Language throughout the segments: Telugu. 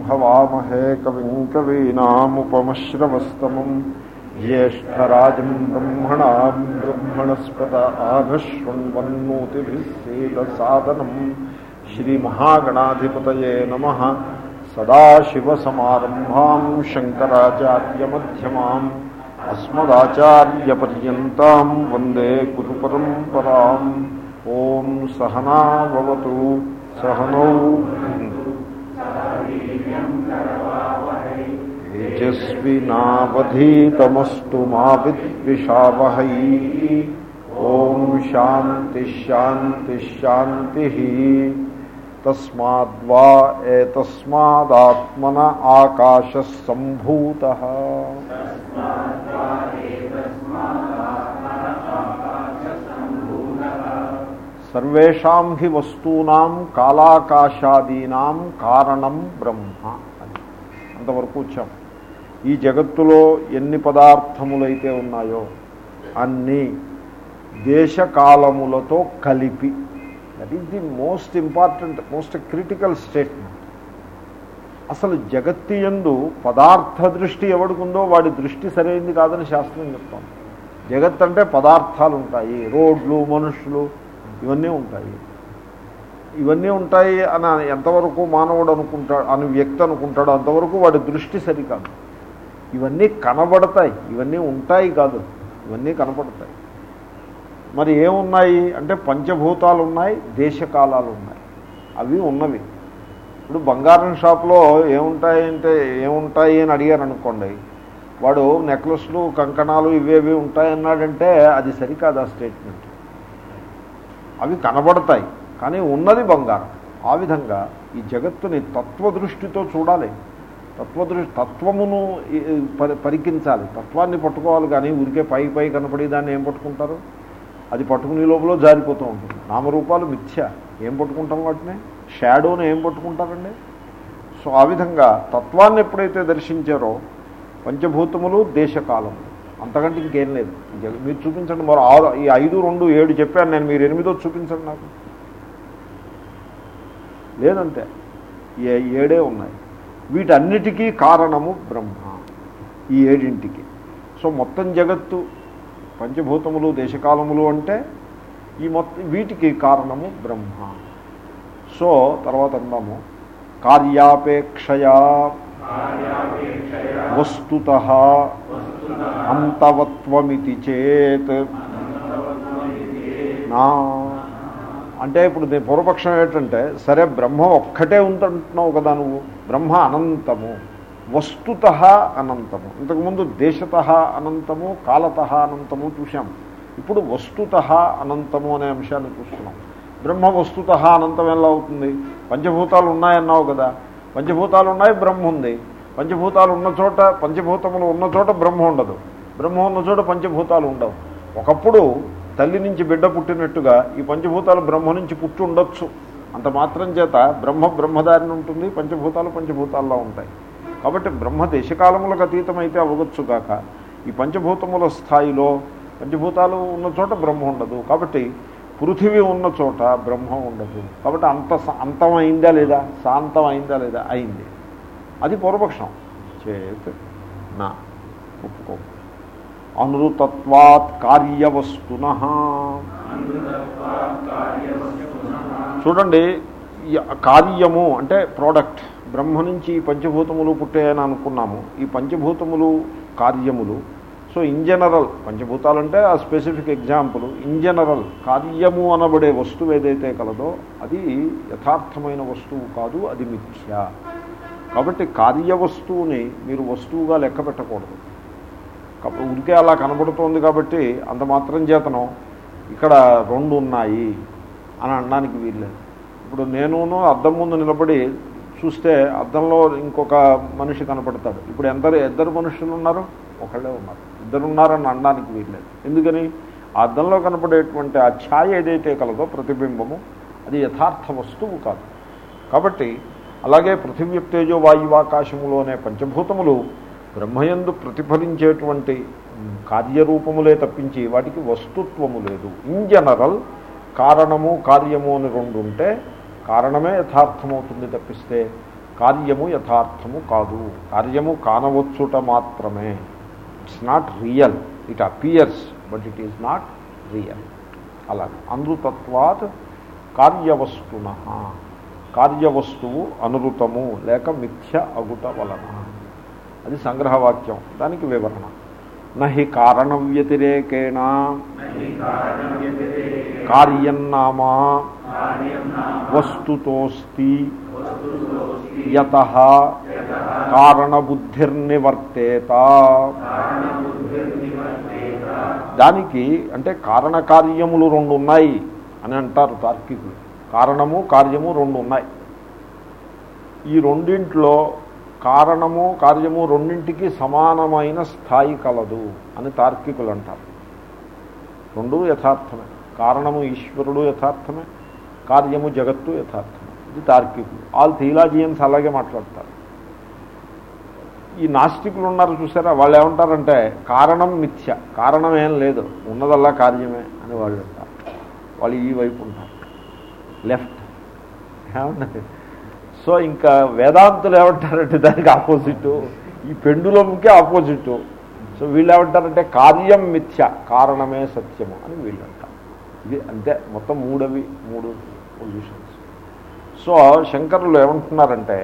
భవామహే కవిం కవీనాముపమశ్రవస్తమం జ్యేష్టరాజం బ్రహ్మణా బ్రహ్మణస్పత ఆఘశృణ్వన్నోతిభిస్సేదసాదనం శ్రీమహాగణాధిపతయే నమ సదాశివసమారంభాం శంకరాచార్యమ్యమాం అస్మదాచార్యపర్యంతం వందే గురు పరంపరా ఓం సహనావతు సహనౌ తేజస్వినావధీతమస్తు మా విద్విషావహై ఓం శాంతి శాంతి శాంతి తస్మాద్వా ఏతస్మాదాత్మన ఆకాశ సంభూత సర్వేషాం హి వస్తూనాం కాలాకాశాదీనాం కారణం బ్రహ్మ అని అంతవరకు వచ్చాం ఈ జగత్తులో ఎన్ని పదార్థములైతే ఉన్నాయో అన్నీ దేశకాలములతో కలిపి. That is the most important most critical statement అసలు జగత్తి ఎందు పదార్థ దృష్టి ఎవడుకుందో వాడి దృష్టి సరైంది కాదని శాస్త్రం చెప్తాం. జగత్ అంటే పదార్థాలు ఉంటాయి రోడ్లు మనుషులు ఇవన్నీ ఉంటాయి. ఇవన్నీ ఉంటాయి అని ఎంతవరకు మానవుడు అనుకుంటాడు అని వ్యక్తి అనుకుంటాడో అంతవరకు వాడి దృష్టి సరికాదు. ఇవన్నీ కనబడతాయి. ఇవన్నీ ఉంటాయి కాదు. ఇవన్నీ కనబడతాయి. మరి ఏమున్నాయి? అంటే పంచభూతాలు ఉన్నాయి దేశకాలాలు ఉన్నాయి అవి ఉన్నవి. ఇప్పుడు బంగారం షాప్లో ఏముంటాయి అంటే ఏముంటాయి అని అడిగారు అనుకోండి వాడు నెక్లెస్లు కంకణాలు ఇవేవి ఉంటాయన్నాడంటే అది సరికాదు ఆ స్టేట్మెంట్? అవి కనబడతాయి. కానీ ఉన్నది బంగారం. ఆ విధంగా ఈ జగత్తుని తత్వదృష్టితో చూడాలి. తత్వదృష్టి తత్వమును పరికించాలి. తత్వాన్ని పట్టుకోవాలి కానీ ఊరికే పై పై కనపడి దాన్ని ఏం పట్టుకుంటారు? అది పట్టుకునే లోపల జారిపోతూ ఉంటుంది. నామరూపాలు మిథ్య. ఏం పట్టుకుంటాం వాటిని? షాడోని ఏం పట్టుకుంటారండి? సో ఆ విధంగా తత్వాన్ని ఎప్పుడైతే దర్శించారో పంచభూతములు దేశకాలములు అంతకంటే ఇంకేం లేదు. మీరు చూపించండి. మరో ఆరు ఈ ఐదు రెండు ఏడు చెప్పాను నేను. మీరు ఎనిమిదో చూపించండి నాకు. లేదంటే ఏ ఏడే ఉన్నాయి. వీటన్నిటికీ కారణము బ్రహ్మ ఈ ఏడింటికి. సో మొత్తం జగత్తు పంచభూతములు దేశకాలములు అంటే ఈ మొత్తం వీటికి కారణము బ్రహ్మ. సో తర్వాత అందాము. కార్యాపేక్షయా వస్తుత అంతవత్వమితి చేత్. నా అంటే ఇప్పుడు పూర్వపక్షం ఏంటంటే సరే బ్రహ్మ ఒక్కటే ఉందంటున్నావు కదా నువ్వు. బ్రహ్మ అనంతము. వస్తుత అనంతము. ఇంతకుముందు దేశత అనంతము కాలత అనంతము చూసాం ఇప్పుడు వస్తుత అనంతము అనే అంశాన్ని చూస్తున్నాం. బ్రహ్మ వస్తుత అనంతం ఎలా అవుతుంది? పంచభూతాలు ఉన్నాయన్నావు కదా. పంచభూతాలు ఉన్నాయి బ్రహ్మ ఉంది. పంచభూతాలు ఉన్న చోట పంచభూతములు ఉన్న చోట బ్రహ్మ ఉండదు. బ్రహ్మ ఉన్న చోట పంచభూతాలు ఉండవు. ఒకప్పుడు తల్లి నుంచి బిడ్డ పుట్టినట్టుగా ఈ పంచభూతాలు బ్రహ్మ నుంచి పుట్టి ఉండొచ్చు. అంత మాత్రం చేత బ్రహ్మ బ్రహ్మదారిని ఉంటుంది పంచభూతాలు పంచభూతాల్లో ఉంటాయి. కాబట్టి బ్రహ్మ దేశకాలములకు అతీతమైతే అవ్వచ్చు కాక ఈ పంచభూతముల స్థాయిలో పంచభూతాలు ఉన్న చోట బ్రహ్మ ఉండదు. కాబట్టి పృథివీ ఉన్న చోట బ్రహ్మ ఉండదు. కాబట్టి అంత అంతం అయిందా లేదా? శాంతం అయిందా లేదా? అయింది. అది పూర్వపక్షం. చేత్ నా. ఒప్పుకో. అనృతత్వాత్ కార్యవస్తున. చూడండి కార్యము అంటే ప్రోడక్ట్. బ్రహ్మ నుంచి ఈ పంచభూతములు పుట్టాయని అనుకున్నాము. ఈ పంచభూతములు కార్యములు. సో ఇన్ జనరల్ పంచభూతాలు అంటే ఆ స్పెసిఫిక్ ఎగ్జాంపుల్ ఇన్ జనరల్ కార్యము అనబడే వస్తువు ఏదైతే కలదో అది యథార్థమైన వస్తువు కాదు అది మిథ్య. కాబట్టి కార్యవస్తువుని మీరు వస్తువుగా లెక్క పెట్టకూడదు. ఉడికే అలా కనబడుతోంది కాబట్టి అంత మాత్రం చేతనం. ఇక్కడ రెండు ఉన్నాయి అని అనడానికి వీల్లేదు. ఇప్పుడు నేనును అద్దం ముందు నిలబడి చూస్తే అద్దంలో ఇంకొక మనిషి కనపడతాడు. ఇప్పుడు ఎందరు ఇద్దరు మనుషులు ఉన్నారు? ఒకళ్ళే ఉన్నారు. ఇద్దరు ఉన్నారని అనడానికి వీల్లేదు. ఎందుకని? ఆ అద్దంలో కనపడేటువంటి ఆ ఛాయ ఏదైతే కలదో ప్రతిబింబము అది యథార్థ వస్తువు కాదు. కాబట్టి అలాగే పృథివీ తేజో వాయువాకాశములు అనే పంచభూతములు బ్రహ్మయందు ప్రతిఫలించేటువంటి కార్యరూపములే తప్పించి వాటికి వస్తుత్వము లేదు. ఇన్ జనరల్ కారణము కార్యము అని రెండు ఉంటే కారణమే యథార్థమవుతుంది తప్పిస్తే కార్యము యథార్థము కాదు. కార్యము కానవచ్చుట మాత్రమే. It's not real it appears but it is not real అలా అనృతత్వాత్ కార్యవస్తున. కార్యవస్తువు అనృతము లేక మిథ్య అగుట వలన. అది సంగ్రహవాక్యం దానికి వివరణ. నహి కారణ వ్యతిరేకేణ కార్యన్నామా. వస్తుతోస్తి. యత. కారణబుద్ధిర్నివర్తేత. దానికి అంటే కారణకార్యములు రెండు ఉన్నాయి అని అంటారు తార్కికులు. కారణము కార్యము రెండు ఉన్నాయి ఈ రెండింట్లో కారణము కార్యము రెండింటికి సమానమైన స్థాయి కలదు అని తార్కికులు అంటారు రెండు యథార్థమే. కారణము ఈశ్వరుడు యథార్థమే. కార్యము జగత్తు యథార్థమే. ఇది తార్కికులు. ఆల్ థియలాజియన్స్ అలాగే మాట్లాడతారు. ఈ నాస్తికులు ఉన్నారు చూసారా? వాళ్ళు ఏమంటారంటే కారణం మిథ్య. కారణం ఏం లేదు. ఉన్నదల్లా కార్యమే అని వాళ్ళు అంటారు. వాళ్ళు ఈ వైపు ఉంటారు. లెఫ్ట్. ఏమన్నది సో ఇంకా వేదాంతులు ఏమంటారంటే దానికి ఆపోజిట్. ఈ పెండులంకి ఆపోజిట్. సో వీళ్ళు ఏమంటారంటే కార్యం మిథ్య కారణమే సత్యము అని వీళ్ళు అంటారు ఇది అంతే మొత్తం మూడవి మూడు పొజిషన్స్ సో శంకరులు ఏమంటున్నారంటే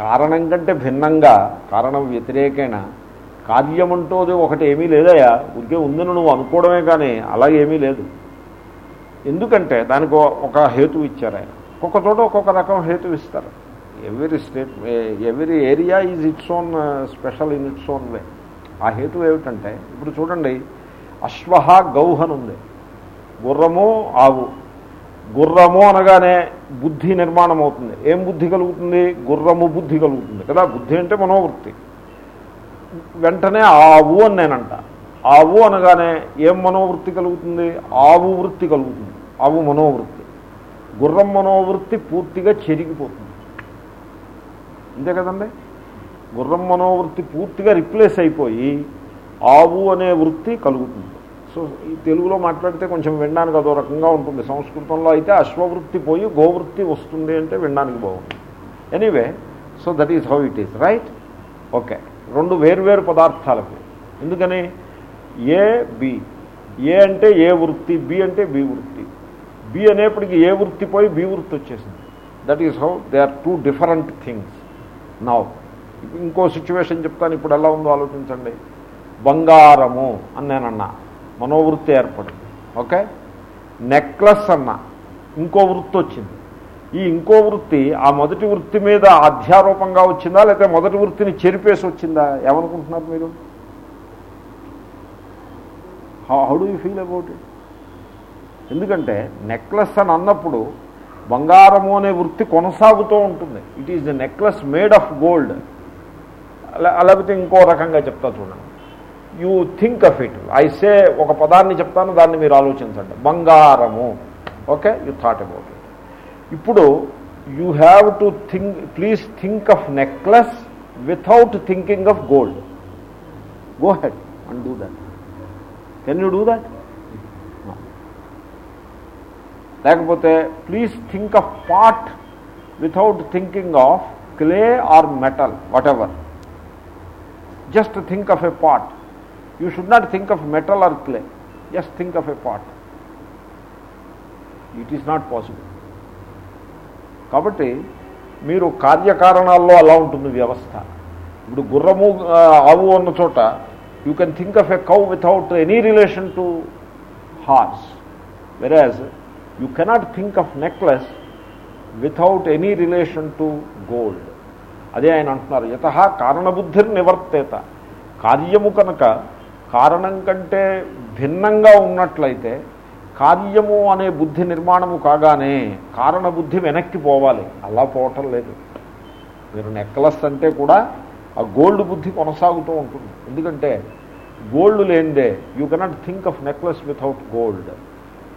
కారణం కంటే భిన్నంగా కారణం వ్యతిరేకైన కార్యమంటోది ఒకటి ఏమీ లేదయా ఉరికే ఉందని నువ్వు అనుకోవడమే కానీ అలాగే ఏమీ లేదు. ఎందుకంటే దానికి ఒక హేతు ఇచ్చారు ఆయన. ఒక్కొక్క చోట ఒక్కొక్క రకం హేతు ఇస్తారు. Every state every area is its own special in its own way ఆ హేతు ఏమిటంటే ఇప్పుడు చూడండి అశ్వహ గౌహన్ ఉంది. గుర్రము ఆవు. గుర్రము అనగానే బుద్ధి నిర్మాణం అవుతుంది. ఏం బుద్ధి కలుగుతుంది? గుర్రము బుద్ధి కలుగుతుంది కదా? బుద్ధి అంటే మనోవృత్తి. వెంటనే ఆవు అని నేనంట. ఆవు అనగానే ఏం మనోవృత్తి కలుగుతుంది? ఆవు వృత్తి కలుగుతుంది. ఆవు మనోవృత్తి. గుర్రం మనోవృత్తి పూర్తిగా చెరిగిపోతుంది. అంతే కదండి? గుర్రం మనోవృత్తి పూర్తిగా రిప్లేస్ అయిపోయి ఆవు అనే వృత్తి కలుగుతుంది. సో ఈ తెలుగులో మాట్లాడితే కొంచెం వినడానికి అదో రకంగా ఉంటుంది. సంస్కృతంలో అయితే అశ్వవృత్తి పోయి గోవృత్తి వస్తుంది అంటే వినడానికి బాగుంది anyway so that is how it is right okay రెండు వేర్వేరు పదార్థాలకి ఎందుకని? ఏ బి ఏ అంటే ఏ వృత్తి బి అంటే బి వృత్తి. బి అనేప్పటికీ ఏ వృత్తి పోయి బి వృత్తి వచ్చేసింది. That is how they are two different things now ఇంకో సిచ్యువేషన్ చెప్తాను. ఇప్పుడు ఎలా ఉందో ఆలోచించండి. బంగారము అని నేను మనోవృత్తి ఏర్పడింది. ఓకే నెక్లెస్ అన్న. ఇంకో వృత్తి వచ్చింది. ఈ ఇంకో వృత్తి ఆ మొదటి వృత్తి మీద అధ్యారూపంగా వచ్చిందా? లేకపోతే మొదటి వృత్తిని చెరిపేసి వచ్చిందా? ఏమనుకుంటున్నారు మీరు? How do you feel about it ఎందుకంటే నెక్లెస్ అని అన్నప్పుడు బంగారము అనే వృత్తి కొనసాగుతూ ఉంటుంది. It is the necklace made of gold లేకపోతే ఇంకో రకంగా చెప్తా చూడండి. You think of it I say ఒక పదాన్ని చెప్తాను దాన్ని మీరు ఆలోచించండి. బంగారము. Okay you thought about it ఇప్పుడు you have to think please think of necklace without thinking of gold go ahead and do that can you do that లేకపోతే please think of pot without thinking of clay or metal whatever just think of a pot you should not think of metal or clay just think of a pot it is not possible కాబట్టి మీరు కార్యకారణాల్లో అలా ఉంటుంది వ్యవస్థ. ఇప్పుడు గుర్రము ఆవు ఉన్న చోట you can think of a cow without any relation to horse whereas you cannot think of necklace without any relation to gold అదే ఆయన అంటున్నారు యత కారణబుద్ధిర్ నివర్తేత. కార్యము కనుక కారణం కంటే భిన్నంగా ఉన్నట్లయితే కార్యము అనే బుద్ధి నిర్మాణము కాగానే కారణబుద్ధి వెనక్కి పోవాలి. అలా పోవటం లేదు. మీరు నెక్లెస్ అంటే కూడా ఆ గోల్డ్ బుద్ధి కొనసాగుతూ ఉంటుంది. ఎందుకంటే గోల్డ్ లేనిదే you cannot think of necklace without gold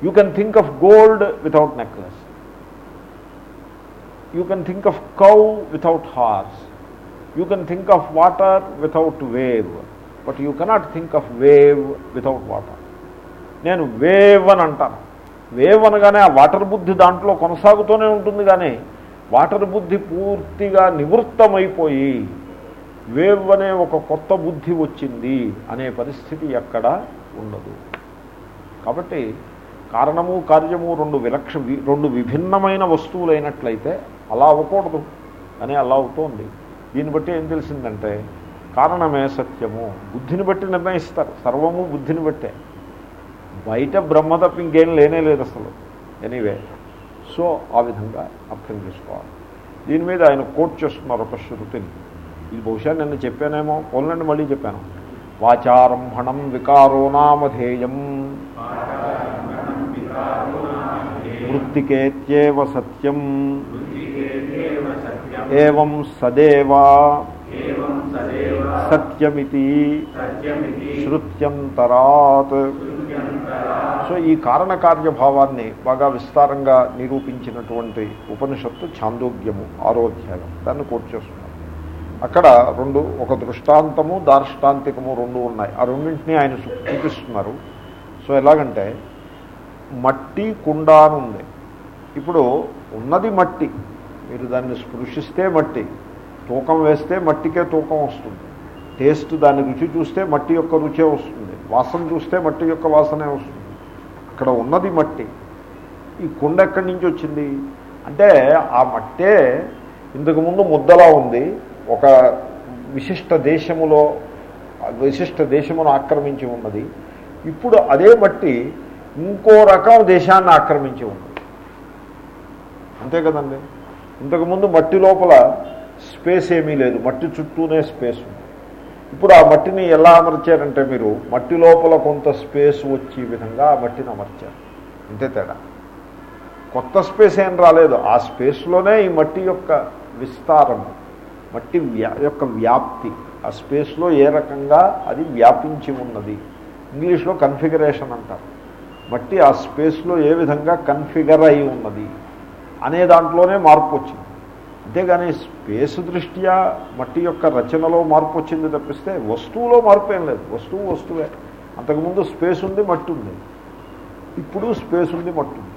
you can think of gold without necklace you can think of cow without horse you can think of water without wave but you cannot think of wave without water నేను వేవ్ అని అంటాను. వేవ్ అనగానే ఆ వాటర్ బుద్ధి దాంట్లో కొనసాగుతూనే ఉంటుంది కానీ వాటర్ బుద్ధి పూర్తిగా నివృత్తమైపోయి వేవ్ అనే ఒక కొత్త బుద్ధి వచ్చింది అనే పరిస్థితి ఎక్కడ ఉండదు. కాబట్టి కారణము కార్యము రెండు విలక్ష వి- రెండు విభిన్నమైన వస్తువులైనట్లయితే అలా అవ్వకూడదు. అని అలా అవుతోంది. దీన్ని బట్టి ఏం తెలిసిందంటే కారణమే సత్యము. బుద్ధిని బట్టి నిర్ణయిస్తారు. సర్వము బుద్ధిని బట్టే. బయట బ్రహ్మ తప్ప ఇంకేం లేనే లేదు అసలు. ఎనీవే. సో ఆ విధంగా అర్థం చేసుకోవాలి. దీని మీద ఆయన కోట్ చేస్తున్నారు ఒక శృతిని. ఇది బహుశా నిన్న చెప్పానేమో పోలండి మళ్ళీ చెప్పాను. వాచారంభణం వికారో నామధేయం. వృత్తికేత్యేవ సత్యం. ఏవం సదేవా. సత్యమితి. శృత్యంతరాత్. సో ఈ కారణకార్యభావాన్ని బాగా విస్తారంగా నిరూపించినటువంటి ఉపనిషత్తు ఛాందోగ్యము ఆరోధ్యాయం దాన్ని కోట్ చేస్తున్నారు అక్కడ రెండు ఒక దృష్టాంతము దార్ష్టాంతికము రెండు ఉన్నాయి. ఆ రెండింటినీ ఆయన చూపిస్తున్నారు సో ఎలాగంటే మట్టి కుండ అని ఉంది ఇప్పుడు ఉన్నది మట్టి. మీరు దాన్ని స్పృశిస్తే మట్టి. తూకం వేస్తే మట్టికే తూకం వస్తుంది. టేస్ట్ దాని రుచి చూస్తే మట్టి యొక్క రుచే వస్తుంది. వాసన చూస్తే మట్టి యొక్క వాసనే వస్తుంది. అక్కడ ఉన్నది మట్టి. ఈ కుండ ఎక్కడి నుంచి వచ్చింది? అంటే ఆ మట్టే ఇంతకుముందు ముద్దలా ఉంది. ఒక విశిష్ట దేశములో విశిష్ట దేశమును ఆక్రమించి ఉన్నది. ఇప్పుడు అదే మట్టి ఇంకో రకం దేశాన్ని ఆక్రమించి ఉంది. అంతే కదండి? ఇంతకుముందు మట్టి లోపల స్పేస్ ఏమీ లేదు. మట్టి చుట్టూనే స్పేస్ ఉంది. ఇప్పుడు ఆ మట్టిని ఎలా అమర్చారంటే మీరు మట్టి లోపల కొంత స్పేస్ వచ్చే విధంగా ఆ మట్టిని అమర్చారు. అంతే తేడా. కొత్త స్పేస్ ఏం రాలేదు. ఆ స్పేస్లోనే ఈ మట్టి యొక్క విస్తారము మట్టి యొక్క వ్యాప్తి ఆ స్పేస్లో ఏ రకంగా అది వ్యాపించి ఉన్నది. ఇంగ్లీష్లో కన్ఫిగరేషన్ అంటారు. మట్టి ఆ స్పేస్లో ఏ విధంగా కన్ఫిగర్ అయి ఉన్నది అనే దాంట్లోనే మార్పు వచ్చింది. అంతేగాని స్పేస్ దృష్ట్యా మట్టి యొక్క రచనలో మార్పు వచ్చింది తప్పిస్తే వస్తువులో మార్పు ఏం లేదు. వస్తువు వస్తువే. అంతకుముందు స్పేస్ ఉంది మట్టి ఉంది. ఇప్పుడు స్పేస్ ఉంది మట్టి ఉంది.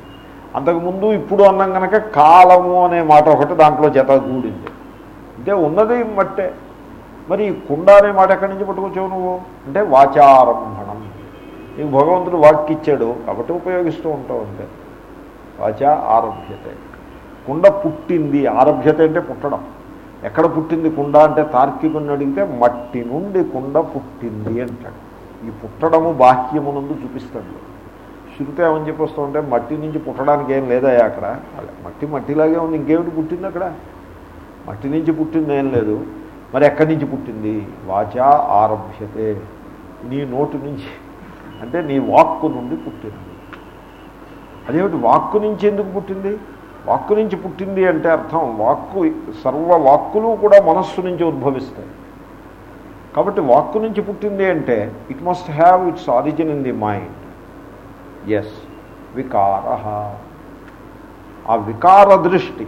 అంతకుముందు ఇప్పుడు అన్నం కనుక కాలము అనే మాట ఒకటి దాంట్లో జత గూడింది అంటే ఉన్నది మట్టే. మరి ఈ కుండ అనే మాట ఎక్కడి నుంచి పట్టుకొచ్చావు నువ్వు? అంటే వాచారంభణం. నీకు భగవంతుడు వాక్కిచ్చాడు కాబట్టి ఉపయోగిస్తూ ఉంటావు అంతే. వాచ ఆరభ్యతే. కుండ పుట్టింది. ఆరభ్యత అంటే పుట్టడం. ఎక్కడ పుట్టింది కుండ అంటే తార్కికుని అడిగితే మట్టి నుండి కుండ పుట్టింది అంటాడు. ఈ పుట్టడము బాహ్యమునందు చూపిస్తాడు. శృతి ఏమని చెప్పి ఉంటే మట్టి నుంచి పుట్టడానికి ఏం లేదా అక్కడ. మట్టి మట్టిలాగే ఉంది. ఇంకేమిటి పుట్టింది అక్కడ? మట్టి నుంచి పుట్టింది ఏం లేదు. మరి ఎక్కడి నుంచి పుట్టింది? వాచా ఆరభ్యతే. నీ నోటి నుంచి అంటే నీ వాక్కు నుండి పుట్టింది. అదేమిటి వాక్కు నుంచి ఎందుకు పుట్టింది? వాక్కు నుంచి పుట్టింది అంటే అర్థం వాక్కు సర్వ వాక్కులు కూడా మనస్సు నుంచి ఉద్భవిస్తాయి. కాబట్టి వాక్కు నుంచి పుట్టింది అంటే it must have its origin in the mind yes వికార ఆ వికార దృష్టి.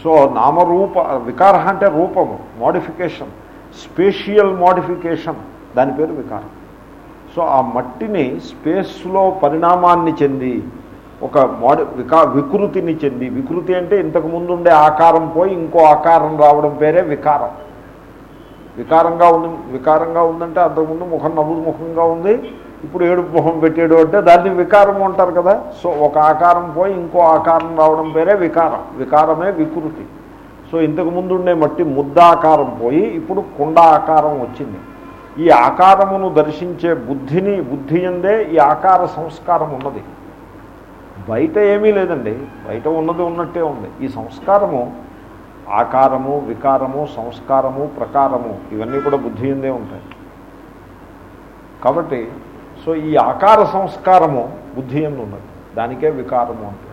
సో నామరూప వికార అంటే రూపము మోడిఫికేషన్ స్పేషియల్ మోడిఫికేషన్ దాని పేరు వికారం. సో ఆ మట్టిని స్పేస్లో పరిణామాన్ని చెంది ఒక మోడ వికా వికృతిని చెంది వికృతి అంటే ఇంతకు ముందు ఉండే ఆకారం పోయి ఇంకో ఆకారం రావడం పేరే వికారం. వికారంగా ఉంది వికారంగా ఉందంటే అంతకుముందు ముఖం నవ్వుడు ముఖంగా ఉంది ఇప్పుడు ఏడుపు ముఖం పెట్టేడు అంటే దాన్ని వికారం అంటారు కదా. సో ఒక ఆకారం పోయి ఇంకో ఆకారం రావడం పేరే వికారం. వికారమే వికృతి. సో ఇంతకు ముందు ఉండే మట్టి ముద్దాకారం పోయి ఇప్పుడు కుండ ఆకారం వచ్చింది. ఈ ఆకారమును దర్శించే బుద్ధిని బుద్ధి ఎందే ఈ ఆకార సంస్కారం ఉన్నది. బయట ఏమీ లేదండి. బయట ఉన్నది ఉన్నట్టే ఉంది. ఈ సంస్కారము ఆకారము వికారము సంస్కారము ప్రకారము ఇవన్నీ కూడా బుద్ధి ఎందే ఉంటాయి. కాబట్టి సో ఈ ఆకార సంస్కారము బుద్ధి ఎందు ఉన్నది. దానికే వికారము అంటే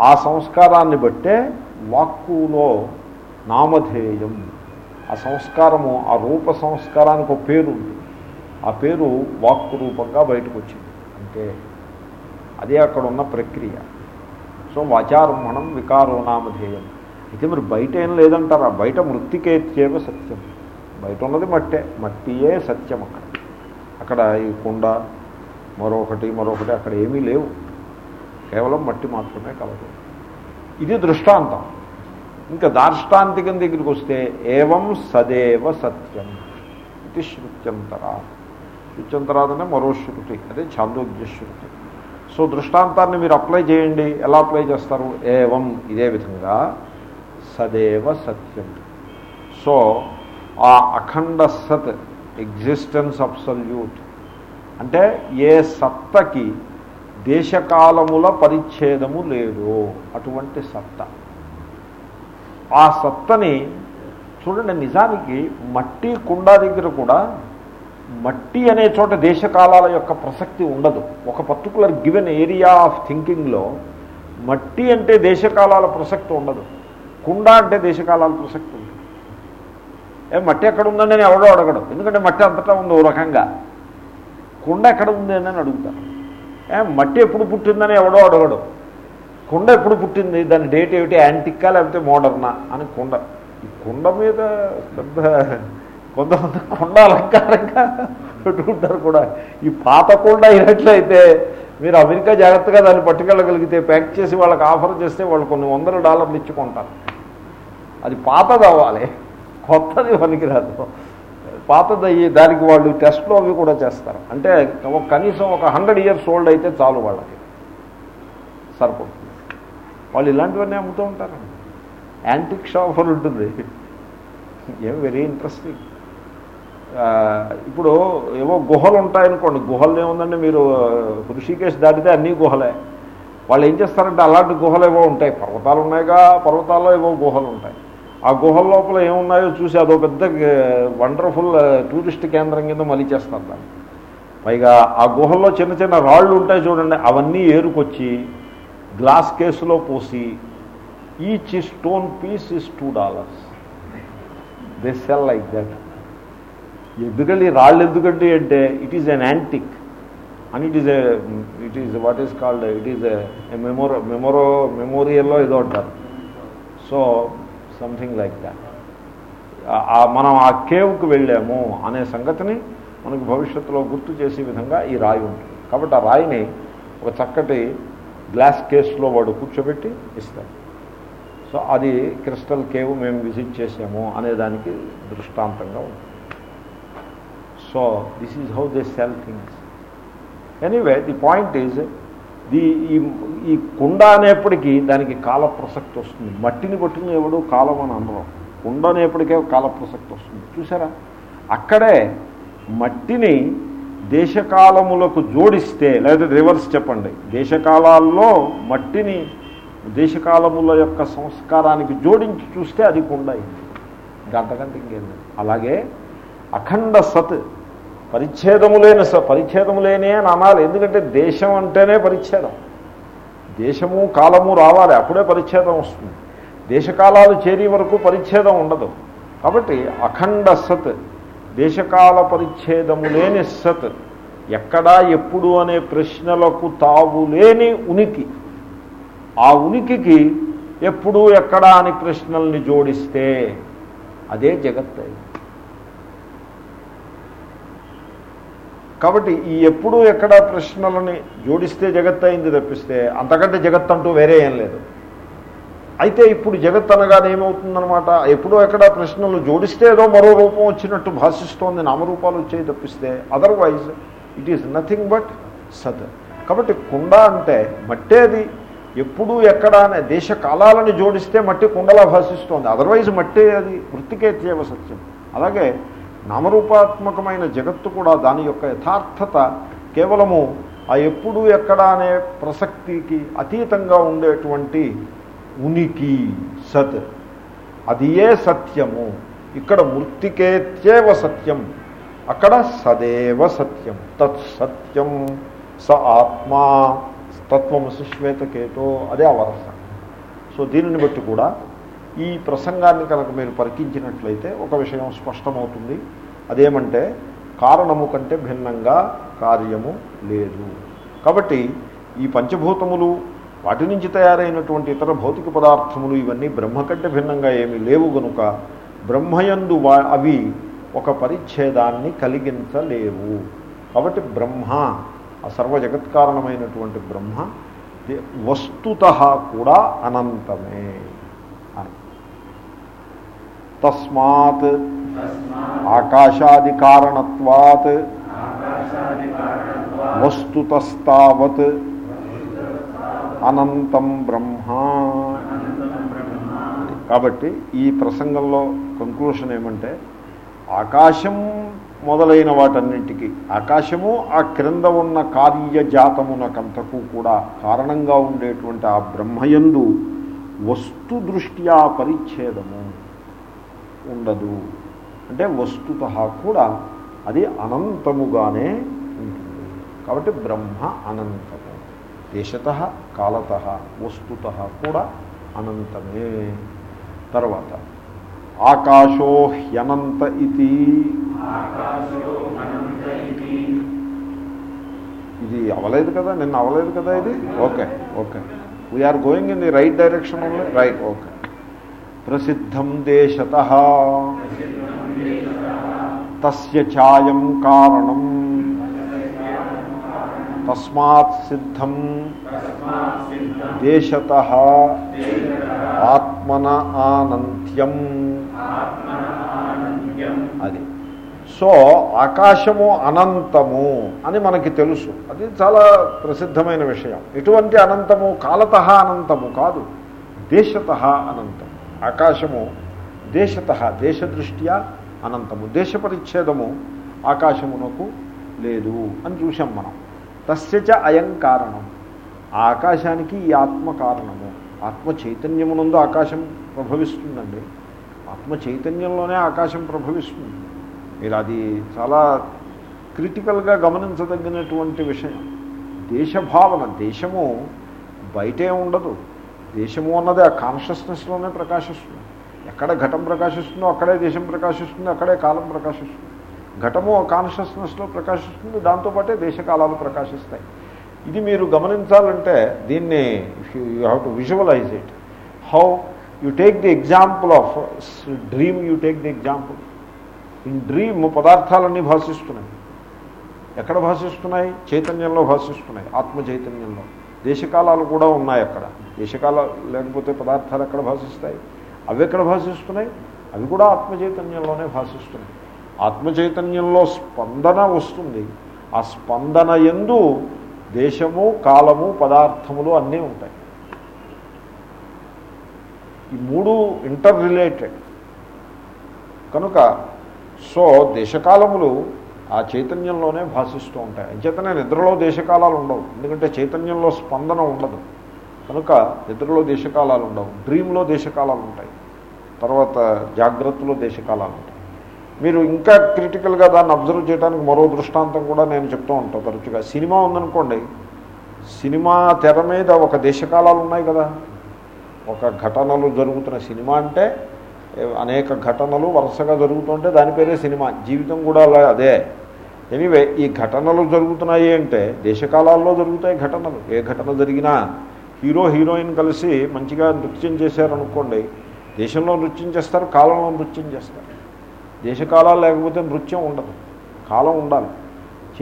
ఆ సంస్కారాన్ని బట్టే వాక్కులో నామధేయం ఆ సంస్కారము ఆ రూప సంస్కారానికి ఒక పేరు ఉంది. ఆ పేరు వాక్కు రూపంగా బయటకు వచ్చింది అంటే అదే అక్కడ ఉన్న ప్రక్రియ. సో వాచారంభణం వికారో నామధేయం అయితే మరి బయట ఏం లేదంటారా? బయట మృతికేత్యేవ సత్యం. బయట ఉన్నది మట్టే. మట్టియే సత్యం అక్కడ. అక్కడ ఈ కుండ మరొకటి మరొకటి అక్కడ ఏమీ లేవు. కేవలం మట్టి మాత్రమే కలదు. ఇది దృష్టాంతం. ఇంకా దార్ష్టాంతికం దగ్గరికి వస్తే ఏవం సదేవ సత్యం ఇది శృత్యంతరా. శృత్యంతరాదనే మరో శృతి అదే ఛాందోగ్య శృతి. సో దృష్టాంతాన్ని మీరు అప్లై చేయండి. ఎలా అప్లై చేస్తారు? ఏవం ఇదే విధంగా సదేవ సత్యం. సో ఆ అఖండ సత్ ఎగ్జిస్టెన్స్ అబ్సల్యూట్ అంటే ఏ సత్తకి దేశకాలముల పరిచ్ఛేదము లేదు. అటువంటి సత్త. ఆ సత్తని చూడండి నిజానికి మట్టి కుండ దగ్గర కూడా మట్టి అనే చోట దేశకాలాల యొక్క ప్రసక్తి ఉండదు. ఒక పర్టికులర్ గివెన్ ఏరియా ఆఫ్ థింకింగ్లో మట్టి అంటే దేశకాలాల ప్రసక్తి ఉండదు. కుండ అంటే దేశకాలాల ప్రసక్తి ఉండదు. ఏ మట్టి ఎక్కడ ఉందని నేను ఎవడో అడగడం. ఎందుకంటే మట్టి అంతటా ఉంది ఓ రకంగా. కుండ ఎక్కడ ఉంది అని అడుగుతాను ఏ మట్టి ఎప్పుడు పుట్టిందని ఎవడో అడగడం. కుండ ఎప్పుడు పుట్టింది? దాని డేట్ ఏమిటి? యాంటిక్కా లేకపోతే మోడర్నా? అని కుండ. ఈ కుండ మీద పెద్ద కొంతమంది కుండ అలంకారంగా పెట్టుకుంటారు కూడా. ఈ పాత కుండ అయినట్లయితే మీరు అమెరికా జాగ్రత్తగా దాన్ని పట్టుకెళ్ళగలిగితే ప్యాక్ చేసి వాళ్ళకి ఆఫర్ చేస్తే వాళ్ళు కొన్ని వందల డాలర్లు ఇచ్చుకుంటారు అది పాతది అవ్వాలి. కొత్తది పనికిరాదు. పాతది అయ్యి దానికి వాళ్ళు టెస్ట్లు అవి కూడా చేస్తారు. అంటే కనీసం ఒక హండ్రెడ్ ఇయర్స్ ఓల్డ్ అయితే చాలు వాళ్ళకి. సరిపోతుంది. వాళ్ళు ఇలాంటివన్నీ అమ్ముతూ ఉంటారండి యాంటిక్ షాప్ అని ఉంటుంది. ఏం వెరీ ఇంట్రెస్టింగ్ ఇప్పుడు ఏవో గుహలు ఉంటాయనుకోండి. గుహలు ఏముందండి మీరు ఋషికేశ్ దాటితే అన్నీ గుహలే. వాళ్ళు ఏం చేస్తారంటే అలాంటి గుహలు ఏవో ఉంటాయి. పర్వతాలు ఉన్నాయిగా పర్వతాల్లో ఏవో గుహలు ఉంటాయి. ఆ గుహల లోపల ఏమున్నాయో చూసి అదో పెద్ద వండర్ఫుల్ టూరిస్ట్ కేంద్రం కింద మలిచేస్తారు దాన్ని. పైగా ఆ గుహల్లో చిన్న చిన్న రాళ్ళు ఉంటాయి చూడండి. అవన్నీ ఏరుకొచ్చి గ్లాస్ కేసులో పోసి each stone piece is two dollars they sell like that ఎందుకండి రాళ్ళు ఎందుకండి అంటే it is an antique and it is it is what is called it is మెమోరో మెమోరో మెమోరియల్లో ఏదో అంటారు. సో సంథింగ్ లైక్ దాట్ మనం ఆ కేవ్కి వెళ్ళాము అనే సంగతిని మనకు భవిష్యత్తులో గుర్తు చేసే విధంగా ఈ రాయి ఉంటుంది. కాబట్టి ఆ రాయిని ఒక చక్కటి గ్లాస్ కేసులో వాడు కూర్చోబెట్టి ఇస్తాడు. సో అది క్రిస్టల్ కేవ్ మేము విజిట్ చేసాము అనే దానికి దృష్టాంతంగా ఉంటుంది so this is how they sell things. Anyway the point is the ఈ ఈ కుండ అనేప్పటికీ దానికి కాల ప్రసక్తి వస్తుంది. మట్టిని పట్టుకుని ఎవడు కాలం అని అనరు. కుండ అనేప్పటికే కాల ప్రసక్తి వస్తుంది. చూసారా? అక్కడే మట్టిని దేశకాలములకు జోడిస్తే లేదా రివర్స్ చెప్పండి. దేశకాలాల్లో మట్టిని దేశకాలముల యొక్క సంస్కారానికి జోడించి చూస్తే అది కుండ అయింది. గంటగంట ఇంకేం అలాగే అఖండ సత్ పరిచ్ఛేదము లేని స పరిచ్ఛేదము లేని అని అనాలి. ఎందుకంటే దేశం అంటేనే పరిచ్ఛేదం. దేశము కాలము రావాలి అప్పుడే పరిచ్ఛేదం వస్తుంది. దేశకాలాలు చేరే వరకు పరిచ్ఛేదం ఉండదు. కాబట్టి అఖండ సత్ దేశకాల పరిచ్ఛేదము లేని సత్. ఎక్కడా ఎప్పుడు అనే ప్రశ్నలకు తావులేని ఉనికి. ఆ ఉనికికి ఎప్పుడు ఎక్కడా అని ప్రశ్నల్ని జోడిస్తే అదే జగత్ కాబట్టి ఈ ఎప్పుడు ఎక్కడ ప్రశ్నలని జోడిస్తే జగత్ అయింది తప్పిస్తే అంతకంటే జగత్ అంటూ వేరే ఏం లేదు. అయితే ఇప్పుడు జగత్ అనగానే ఏమవుతుందనమాట ఎప్పుడో ఎక్కడ ప్రశ్నలు జోడిస్తే ఏదో మరో రూపం వచ్చినట్టు భాషిస్తోంది నామరూపాలు వచ్చే తప్పిస్తే. Otherwise it is nothing but సత్ కాబట్టి కుండ అంటే మట్టేది ఎప్పుడు ఎక్కడ అనే దేశ కాలాలను జోడిస్తే మట్టి కుండలా భాషిస్తోంది. అదర్వైజ్ మట్టే అది వృత్తికేత్యవ సత్యం. అలాగే నామరూపాత్మకమైన జగత్తు కూడా దాని యొక్క యథార్థత కేవలము ఆ ఎప్పుడు ఎక్కడ అనే ప్రసక్తికి అతీతంగా ఉండేటువంటి ఉనికి సత్. అది ఏ సత్యము? ఇక్కడ మృతికేత్యేవ సత్యం. అక్కడ సదేవ సత్యం. తత్ సత్యం. స ఆత్మా. తత్వమసి శ్వేతకేతో అదే అవరస సో దీనిని బట్టి కూడా ఈ ప్రసంగాన్ని కనుక మీరు పరికించినట్లయితే ఒక విషయం స్పష్టమవుతుంది. అదేమంటే కారణము కంటే భిన్నంగా కార్యము లేదు. కాబట్టి ఈ పంచభూతములు వాటి నుంచి తయారైనటువంటి ఇతర భౌతిక పదార్థములు ఇవన్నీ బ్రహ్మ కంటే భిన్నంగా ఏమీ లేవు గనుక బ్రహ్మయందు వా అవి ఒక పరిచ్ఛేదాన్ని కలిగించలేవు. కాబట్టి బ్రహ్మ ఆ సర్వ జగత్కారణమైనటువంటి బ్రహ్మ వస్తుత కూడా అనంతమే అని. తస్మాత్ ఆకాశాది కారణత్వాత్ వస్తుతస్తావత్ అనంతం బ్రహ్మ. కాబట్టి ఈ ప్రసంగంలో కంక్లూషన్ ఏమంటే ఆకాశం మొదలైన వాటన్నింటికి ఆకాశము ఆ క్రింద ఉన్న కార్యజాతమునకంతకు కూడా కారణంగా ఉండేటువంటి ఆ బ్రహ్మయందు వస్తు దృష్ట్యా పరిచ్ఛేదము ఉండదు. అంటే వస్తుత కూడా అది అనంతముగానే ఉంటుంది. కాబట్టి బ్రహ్మ అనంతము. దేశత కాలత వస్తుత కూడా అనంతమే. తర్వాత ఆకాశో హ్యనంత ఇది ఇది అవలేదు కదా నిన్న అవలేదు కదా ఇది? Okay okay. We are going in the right direction only right okay ప్రసిద్ధం దేశత. తస్య ఛాయం కారణం. తస్మాత్ సిద్ధం దేశత ఆత్మన ఆనంత్యం. అది. సో ఆకాశము అనంతము అని మనకి తెలుసు. అది చాలా ప్రసిద్ధమైన విషయం. ఎటువంటి అనంతము కాలత అనంతము కాదు. దేశత అనంతం ఆకాశము దేశత దేశదృష్ట్యా అనంతము. దేశ పరిచ్ఛేదము ఆకాశమునకు లేదు అని చూసాం మనం. తస్యచ అయం కారణం. ఆ ఆకాశానికి ఈ ఆత్మ కారణము. ఆత్మ చైతన్యమునందు ఆకాశం ప్రభవిస్తుందండి. ఆత్మ చైతన్యంలోనే ఆకాశం ప్రభవిస్తుంది. మీరు అది చాలా క్రిటికల్గా గమనించదగినటువంటి విషయం. దేశభావన దేశము బయటే ఉండదు. దేశము అన్నది ఆ కాన్షియస్నెస్లోనే ప్రకాశిస్తుంది. ఎక్కడ ఘటం ప్రకాశిస్తుందో అక్కడే దేశం ప్రకాశిస్తుంది అక్కడే కాలం ప్రకాశిస్తుంది. ఘటము కాన్షియస్నెస్లో ప్రకాశిస్తుంది దాంతోపాటే దేశకాలాలు ప్రకాశిస్తాయి. ఇది మీరు గమనించాలంటే దీన్ని you have to visualize it how you take the example of dream you take the example in dream పదార్థాలన్నీ భాషిస్తున్నాయి. ఎక్కడ భాషిస్తున్నాయి? చైతన్యంలో భాషిస్తున్నాయి. ఆత్మ చైతన్యంలో దేశకాలాలు కూడా ఉన్నాయి అక్కడ. దేశకాల లేకపోతే పదార్థాలు ఎక్కడ భాషిస్తాయి? అవి ఎక్కడ భాషిస్తున్నాయి? అవి కూడా ఆత్మ చైతన్యంలోనే భాషిస్తున్నాయి. ఆత్మ చైతన్యంలో స్పందన వస్తుంది. ఆ స్పందన ఎందు దేశము కాలము పదార్థములు అన్నీ ఉంటాయి. ఈ మూడు ఇంటర్ రిలేటెడ్ కనుక సో దేశకాలములు ఆ చైతన్యంలోనే భాషిస్తూ ఉంటాయి. అంచేతనే నిద్రలో దేశకాలాలు ఉండవు. ఎందుకంటే చైతన్యంలో స్పందన ఉండదు. కనుక నిద్రలో దేశకాలాలు ఉండవు. డ్రీమ్లో దేశకాలాలు ఉంటాయి. తర్వాత జాగ్రత్తలో దేశకాలాలు ఉంటాయి. మీరు ఇంకా క్రిటికల్గా దాన్ని అబ్జర్వ్ చేయడానికి మరో దృష్టాంతం కూడా నేను చెప్తూ ఉంటాను తరచుగా. సినిమా ఉందనుకోండి సినిమా తెర మీద ఒక దేశకాలాలు ఉన్నాయి కదా. ఒక ఘటనలు జరుగుతున్న సినిమా అంటే అనేక ఘటనలు వరుసగా జరుగుతుంటే దాని పేరే సినిమా. జీవితం కూడా అలా అదే. ఎనీవే ఈ ఘటనలు జరుగుతున్నాయి అంటే దేశకాలాల్లో జరుగుతాయి ఘటనలు. ఏ ఘటన జరిగినా హీరో హీరోయిన్ కలిసి మంచిగా నృత్యం చేశారనుకోండి దేశంలో నృత్యం చేస్తారు కాలంలో నృత్యం చేస్తారు. దేశకాలాలు లేకపోతే నృత్యం ఉండదు. కాలం ఉండాలి.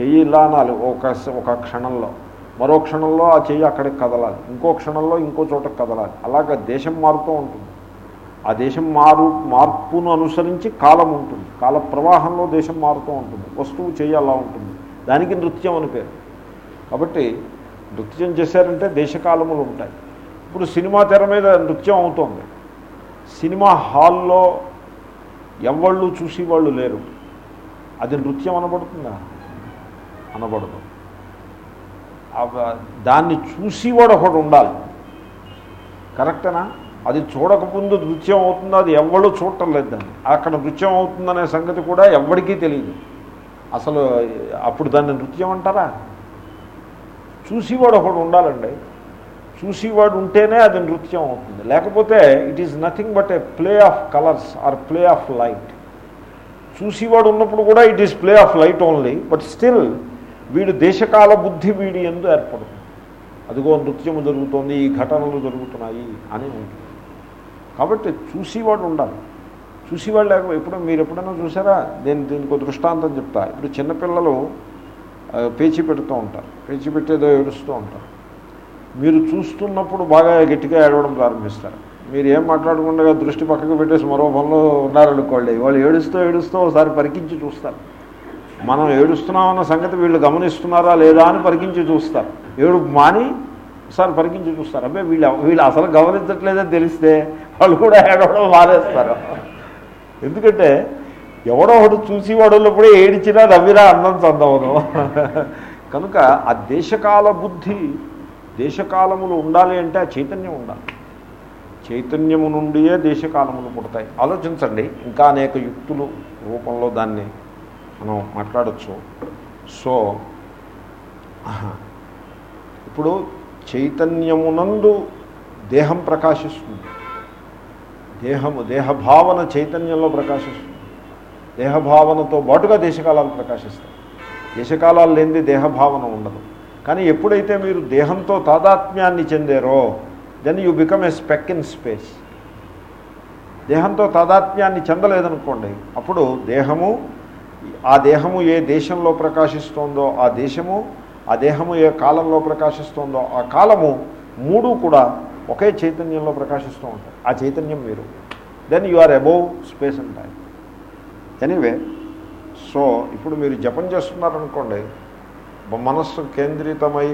చెయ్యి ఇలా అనాలి ఒక ఒక క్షణంలో. మరో క్షణంలో ఆ చెయ్యి అక్కడికి కదలాలి. ఇంకో క్షణంలో ఇంకో చోటకి కదలాలి. అలాగ దేశం మారుతూ ఉంటుంది. ఆ దేశం మారు మార్పును అనుసరించి కాలం ఉంటుంది. కాల ప్రవాహంలో దేశం మారుతూ ఉంటుంది. వస్తువు చెయ్యి అలా ఉంటుంది. దానికి నృత్యం అని పేరు. కాబట్టి నృత్యం చేశారంటే దేశకాలములు ఉంటాయి. ఇప్పుడు సినిమా తెర మీద నృత్యం అవుతోంది. సినిమా హాల్లో ఎవళ్ళు చూసేవాళ్ళు లేరు. అది నృత్యం అనబడుతుందా? అనబడదు. దాన్ని చూసేవాడు ఒకడు ఉండాలి. కరెక్టేనా? అది చూడకముందు నృత్యం అవుతుందో? అది ఎవళ్ళు చూడటం లేదు దాన్ని. అక్కడ నృత్యం అవుతుందనే సంగతి కూడా ఎవరికీ తెలియదు అసలు అప్పుడు దాన్ని నృత్యం అంటారా? చూసేవాడు ఒకడు ఉండాలండి. చూసేవాడు ఉంటేనే అది నృత్యం అవుతుంది. లేకపోతే it is nothing but a play of colours or play of light చూసేవాడు ఉన్నప్పుడు కూడా it is play of light only but still వీడు దేశకాల బుద్ధి వీడి ఎందు ఏర్పడుతుంది. అదిగో నృత్యము జరుగుతోంది ఈ ఘటనలు జరుగుతున్నాయి అని ఉంటుంది. కాబట్టి చూసేవాడు ఉండాలి చూసేవాడు లేక ఎప్పుడు మీరు ఎప్పుడైనా చూసారా? నేను దీనికి దృష్టాంతం చెప్తా. ఇప్పుడు చిన్నపిల్లలు పేచి పెడుతూ ఉంటారు. పేచి పెట్టేదో ఏడుస్తూ ఉంటారు. మీరు చూస్తున్నప్పుడు బాగా గట్టిగా ఏడవడం ప్రారంభిస్తారు. మీరు ఏం మాట్లాడకుండా దృష్టి పక్కకు పెట్టేసి మరో పనిలో ఉన్నారనుకోండి వాళ్ళు ఏడుస్తూ ఏడుస్తూ ఒకసారి పరికించి చూస్తారు. మనం ఏడుస్తున్నామన్న సంగతి వీళ్ళు గమనిస్తున్నారా లేదా అని పరికించి చూస్తారు. ఏడు మాని ఒకసారి పరికించి చూస్తారు. అబ్బాయి వీళ్ళు వీళ్ళు అసలు గమనించట్లేదని తెలిస్తే వాళ్ళు కూడా ఏడవడం మానేస్తారు. ఎందుకంటే ఎవడో ఒకడు చూసి వాడున్నప్పుడే ఏడిచినా నవ్వినా అన్నం చందవను కనుక ఆ దేశకాల బుద్ధి దేశకాలములు ఉండాలి అంటే ఆ చైతన్యం ఉండాలి. చైతన్యము నుండియే దేశకాలములు పుడతాయి. ఆలోచించండి. ఇంకా అనేక యుక్తులు రూపంలో దాన్ని మనం మాట్లాడచ్చు. సో ఇప్పుడు చైతన్యమునందు దేహం ప్రకాశిస్తుంది. దేహము దేహభావన చైతన్యంలో ప్రకాశిస్తుంది. దేహభావనతో పాటుగా దేశకాలాలు ప్రకాశిస్తాయి. దేశకాలాలు లేనిది దేహభావన ఉండదు. కానీ ఎప్పుడైతే మీరు దేహంతో తాదాత్మ్యాన్ని చెందారో then you become a speck in space దేహంతో తాదాత్మ్యాన్ని చెందలేదనుకోండి అప్పుడు దేహము ఆ దేహము ఏ దేశంలో ప్రకాశిస్తోందో ఆ దేశము ఆ దేహము ఏ కాలంలో ప్రకాశిస్తోందో ఆ కాలము మూడు కూడా ఒకే చైతన్యంలో ప్రకాశిస్తూ ఉంటాయి. ఆ చైతన్యం మీరు then you are above space and time anyway so ఇప్పుడు మీరు జపం చేస్తున్నారనుకోండి మనస్సు కేంద్రితమై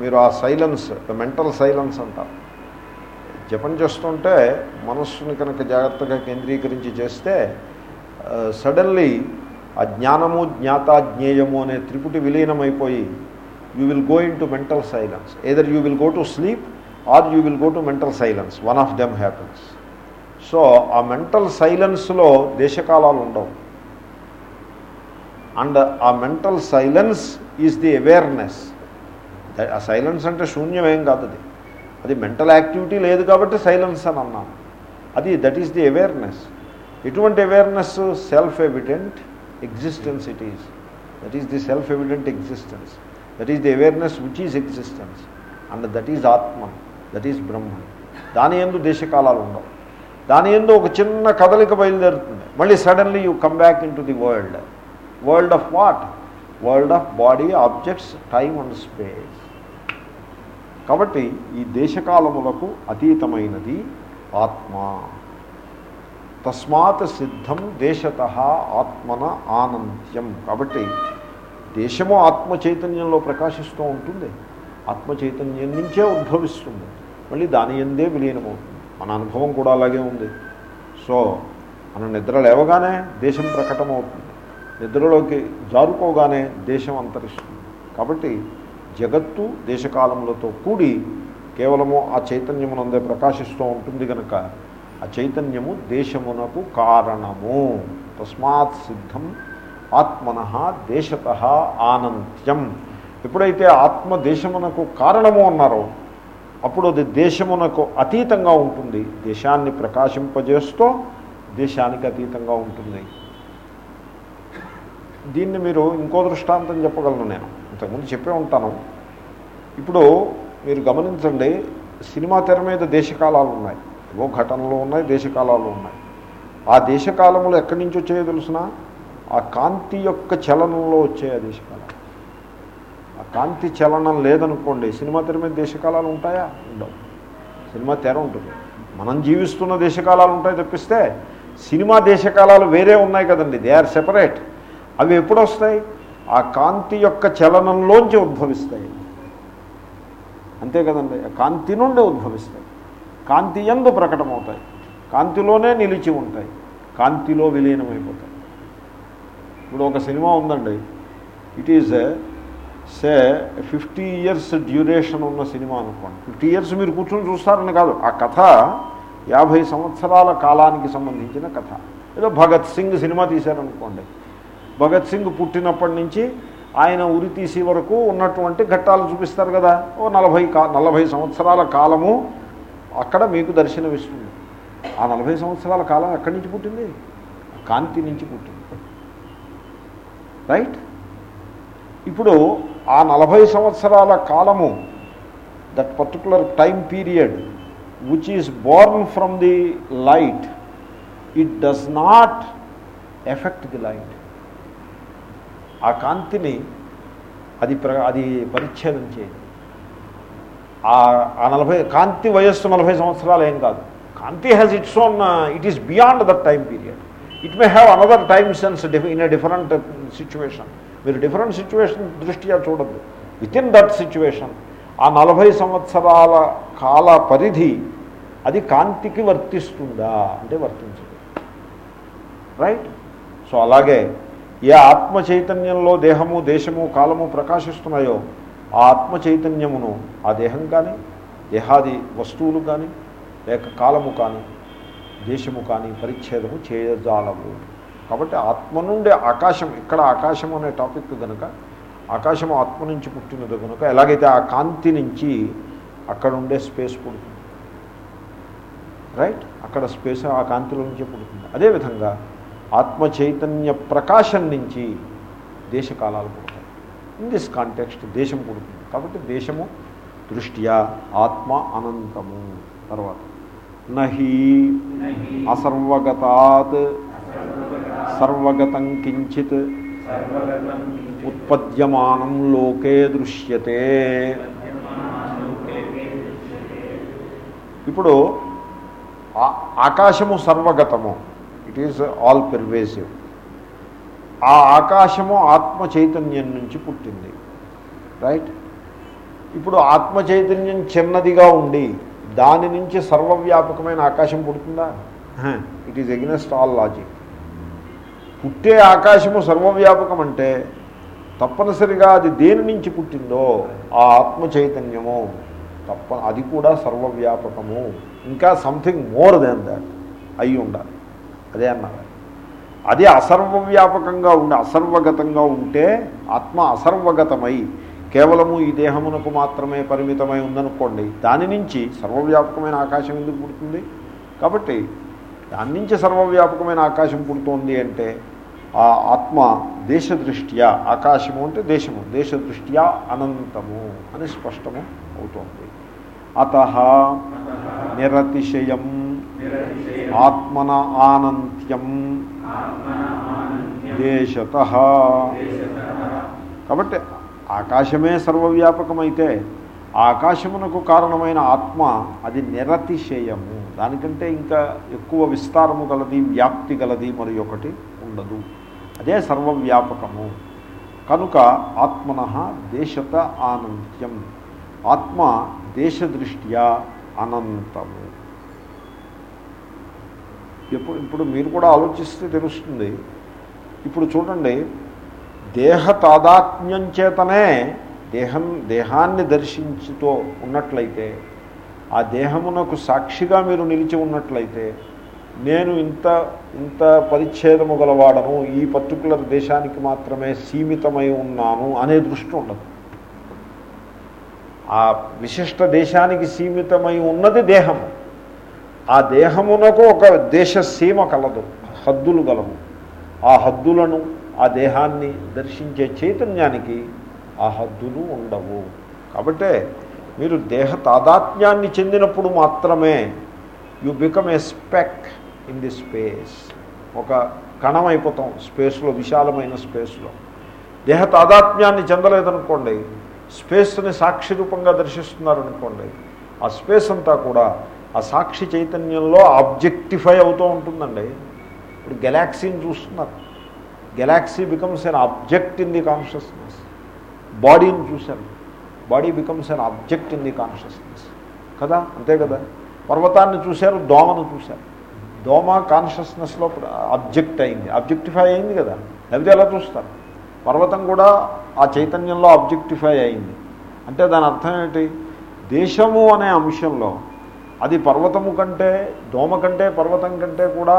మీరు ఆ సైలెన్స్ ద మెంటల్ సైలెన్స్ అంటారు జపం చేస్తుంటే మనస్సుని కనుక జాగ్రత్తగా కేంద్రీకరించి చేస్తే సడన్లీ ఆ జ్ఞానము జ్ఞాత జ్ఞేయము అనే త్రిపుటి విలీనమైపోయి you will go into mental silence either you will go to sleep or you will go to mental silence one of them happens so ఆ మెంటల్ సైలెన్స్లో దేశకాలాలు ఉండవు. అండ్ ఆ mental silence is the awareness. ఆ సైలెన్స్ అంటే శూన్యమేం కాదు అది. అది మెంటల్ యాక్టివిటీ లేదు కాబట్టి సైలెన్స్ అని అన్నాను. అది దట్ ఈస్ ది అవేర్నెస్. ఎటువంటి awareness self evident existence it is. That is the self evident existence. That is the awareness which is existence. And that is Atma. That is Brahma. దాని ఎందు దేశకాలాలు ఉండవు. దాని ఎందు ఒక చిన్న కదలిక బయలుదేరుతుంది. మళ్ళీ suddenly you come back in the world. World of what world of body objects time and space కాబట్టి ఈ దేశకాలములకు అతీతమైనది ఆత్మ. తస్మాత్ సిద్ధం దేశత ఆత్మన ఆనంత్యం కాబట్టి దేశము ఆత్మ చైతన్యంలో ప్రకాశిస్తూ ఉంటుంది. ఆత్మ చైతన్యం నుంచే ఉద్భవిస్తుంది. మళ్ళీ దాని ఎందే విలీనమవుతుంది. మన అనుభవం కూడా అలాగే ఉంది. సో మన నిద్ర లేవగానే దేశం ప్రకటమవుతుంది. నిద్రలోకి జారుకోగానే దేశం అంతరిస్తుంది. కాబట్టి జగత్తు దేశకాలములతో కూడి కేవలము ఆ చైతన్యమునందే ప్రకాశిస్తూ ఉంటుంది కనుక ఆ చైతన్యము దేశమునకు కారణము. తస్మాత్ సిద్ధం ఆత్మన దేశత ఆనంత్యం. ఎప్పుడైతే ఆత్మ దేశమునకు కారణము అన్నారో అప్పుడు అది దేశమునకు అతీతంగా ఉంటుంది. దేశాన్ని ప్రకాశింపజేస్తూ దేశానికి అతీతంగా ఉంటుంది. దీన్ని మీరు ఇంకో దృష్టాంతం చెప్పగలను నేను. ఇంతకుముందు చెప్పే ఉంటాను. ఇప్పుడు మీరు గమనించండి సినిమా తెర మీద దేశకాలాలు ఉన్నాయి. ఏవో ఘటనలు ఉన్నాయి దేశకాలాలు ఉన్నాయి. ఆ దేశకాలములు ఎక్కడి నుంచి వచ్చాయో తెలుసిన? ఆ కాంతి యొక్క చలనంలో వచ్చే ఆ దేశకాలం ఆ కాంతి చలనం లేదనుకోండి సినిమా తెర మీద దేశకాలాలు ఉంటాయా? ఉండవు. సినిమా తెర ఉంటుంది. మనం జీవిస్తున్న దేశకాలాలు ఉంటాయి తప్పిస్తే సినిమా దేశకాలాలు వేరే ఉన్నాయి కదండి. దే ఆర్ సెపరేట్ అవి ఎప్పుడు వస్తాయి ఆ కాంతి యొక్క చలనంలోంచి ఉద్భవిస్తాయి. అంతే కదండి. ఆ కాంతి నుండి ఉద్భవిస్తాయి. కాంతి ఎందు ప్రకటమవుతాయి. కాంతిలోనే నిలిచి ఉంటాయి. కాంతిలో విలీనమైపోతాయి. ఇప్పుడు ఒక సినిమా ఉందండి. It is say fifty years duration ఉన్న సినిమా అనుకోండి. ఫిఫ్టీ ఇయర్స్ మీరు కూర్చొని చూస్తారని కాదు. ఆ కథ యాభై సంవత్సరాల కాలానికి సంబంధించిన కథ. ఏదో భగత్ సింగ్ సినిమా తీశారనుకోండి. భగత్ సింగ్ పుట్టినప్పటి నుంచి ఆయన ఉరి తీసే వరకు ఉన్నటువంటి ఘట్టాలు చూపిస్తారు కదా. ఓ నలభై కా నలభై సంవత్సరాల కాలము అక్కడ మీకు దర్శనమిస్తుంది. ఆ నలభై సంవత్సరాల కాలం ఎక్కడి నుంచి పుట్టింది? కాంతి నుంచి పుట్టింది. రైట్? ఇప్పుడు ఆ నలభై సంవత్సరాల కాలము that particular time period which is born from the light it does not effect the light ఆ కాంతిని అది ప్ర అది పరిచ్ఛేదం చేయండి ఆ నలభై కాంతి వయస్సు నలభై సంవత్సరాలు ఏం కాదు. కాంతి has its own it is beyond that time period it may have another time sense in a different situation మీరు డిఫరెంట్ సిచ్యువేషన్ దృష్ట్యా చూడద్దు. విత్ ఇన్ దట్ సిచ్యువేషన్ ఆ నలభై సంవత్సరాల కాల పరిధి అది కాంతికి వర్తిస్తుందా అంటే వర్తించదు. రైట్ సో అలాగే ఏ ఆత్మ చైతన్యంలో దేహము దేశము కాలము ప్రకాశిస్తున్నాయో ఆ ఆత్మ చైతన్యమును ఆ దేహం కానీ దేహాది వస్తువులు కానీ లేక కాలము కానీ దేశము కానీ పరిచ్ఛేదము చేయజాలవు. కాబట్టి ఆత్మ నుండి ఆకాశం ఇక్కడ ఆకాశం అనే టాపిక్ కనుక ఆకాశం ఆత్మ నుంచి పుట్టినది కనుక ఎలాగైతే ఆ కాంతి నుంచి అక్కడ ఉండే స్పేస్ పుడుతుంది. రైట్? అక్కడ స్పేస్ ఆ కాంతిలో నుంచే పుడుతుంది. అదేవిధంగా ఆత్మ చైతన్య ప్రకాశం నుంచి దేశకాలాలు పుడతాయి. ఇన్ దిస్ కాంటెక్స్ట్ దేశం పుడుతుంది. కాబట్టి దేశము దృష్ట్యా ఆత్మ అనంతము. తర్వాత నహి అసర్వగతాత్ సర్వగతం కించిత్ ఉత్పద్యమానం లోకే దృశ్యతే. ఇప్పుడు ఆకాశము సర్వగతము. ఇట్ ఈజ్ ఆల్ పెర్వేసివ్ ఆ ఆకాశము ఆత్మ చైతన్యం నుంచి పుట్టింది. రైట్ ఇప్పుడు ఆత్మ చైతన్యం చిన్నదిగా ఉండి దాని నుంచి సర్వవ్యాపకమైన ఆకాశం పుడుతుందా? It is against all logic పుట్టే ఆకాశము సర్వవ్యాపకం అంటే తప్పనిసరిగా అది దేని నుంచి పుట్టిందో ఆ ఆత్మ చైతన్యము. తప్ప అది కూడా సర్వవ్యాపకము. ఇంకా సంథింగ్ మోర్ దెన్ దాట్ అయి ఉండాలి అదే అన్నారు. అది అసర్వవ్యాపకంగా ఉండి అసర్వగతంగా ఉంటే ఆత్మ అసర్వగతమై కేవలము ఈ దేహమునకు మాత్రమే పరిమితమై ఉందనుకోండి దాని నుంచి సర్వవ్యాపకమైన ఆకాశం ఎందుకు పుడుతుంది? కాబట్టి దాని నుంచి సర్వవ్యాపకమైన ఆకాశం పుడుతోంది అంటే ఆ ఆత్మ దేశదృష్ట్యా ఆకాశము అంటే దేశము దేశదృష్ట్యా అనంతము అని స్పష్టము అవుతోంది. అత నిరతిశయం ఆత్మన ఆనంత్యం. దేశత. కాబట్టి ఆకాశమే సర్వవ్యాపకమైతే ఆకాశమునకు కారణమైన ఆత్మ అది నిరతిశయము. దానికంటే ఇంకా ఎక్కువ విస్తారము గలది వ్యాప్తి గలది మరి ఒకటి ఉండదు. అదే సర్వవ్యాపకము. కనుక ఆత్మన దేశత ఆనంత్యం. ఆత్మ దేశదృష్ట్యా అనంతము. ఎప్పుడు ఇప్పుడు మీరు కూడా ఆలోచిస్తే తెలుస్తుంది. ఇప్పుడు చూడండి దేహ తాదాత్మ్యం చేతనే దేహం దేహాన్ని దర్శించుతో ఉన్నట్లయితే ఆ దేహమునకు సాక్షిగా మీరు నిలిచి ఉన్నట్లయితే నేను ఇంత ఇంత పరిచ్ఛేదము గలవాడను ఈ పర్టికులర్ దేశానికి మాత్రమే సీమితమై ఉన్నాను అనే దృష్టి ఉండదు. ఆ విశిష్ట దేశానికి సీమితమై ఉన్నది దేహము. ఆ దేహమునకు ఒక దేశ సీమ కలదు హద్దులు గలవు. ఆ హద్దులను ఆ దేహాన్ని దర్శించే చైతన్యానికి ఆ హద్దులు ఉండవు. కాబట్టే మీరు దేహ తాదాత్మ్యాన్ని చెందినప్పుడు మాత్రమే you become a speck in the space ఒక కణం అయిపోతాం స్పేస్లో విశాలమైన స్పేస్లో. దేహ తాదాత్మ్యాన్ని చెందలేదనుకోండి స్పేస్ని సాక్షి రూపంగా దర్శిస్తున్నారనుకోండి ఆ స్పేస్ అంతా కూడా ఆ సాక్షి చైతన్యంలో ఆబ్జెక్టిఫై అవుతూ ఉంటుందండి. ఇప్పుడు గెలాక్సీని చూస్తున్నారు. Galaxy becomes an object in the consciousness బాడీని చూశారు. Body becomes an object in the consciousness కదా? అంతే కదా? పర్వతాన్ని చూశారు దోమను చూశారు. దోమ కాన్షియస్నెస్లో ఆబ్జెక్ట్ అయింది. ఆబ్జెక్టిఫై అయింది కదా? లేకపోతే ఎలా చూస్తారు? పర్వతం కూడా ఆ చైతన్యంలో ఆబ్జెక్టిఫై అయింది. అంటే దాని అర్థం ఏంటి? దేశము అనే అంశంలో అది పర్వతము కంటే దోమ కంటే పర్వతం కంటే కూడా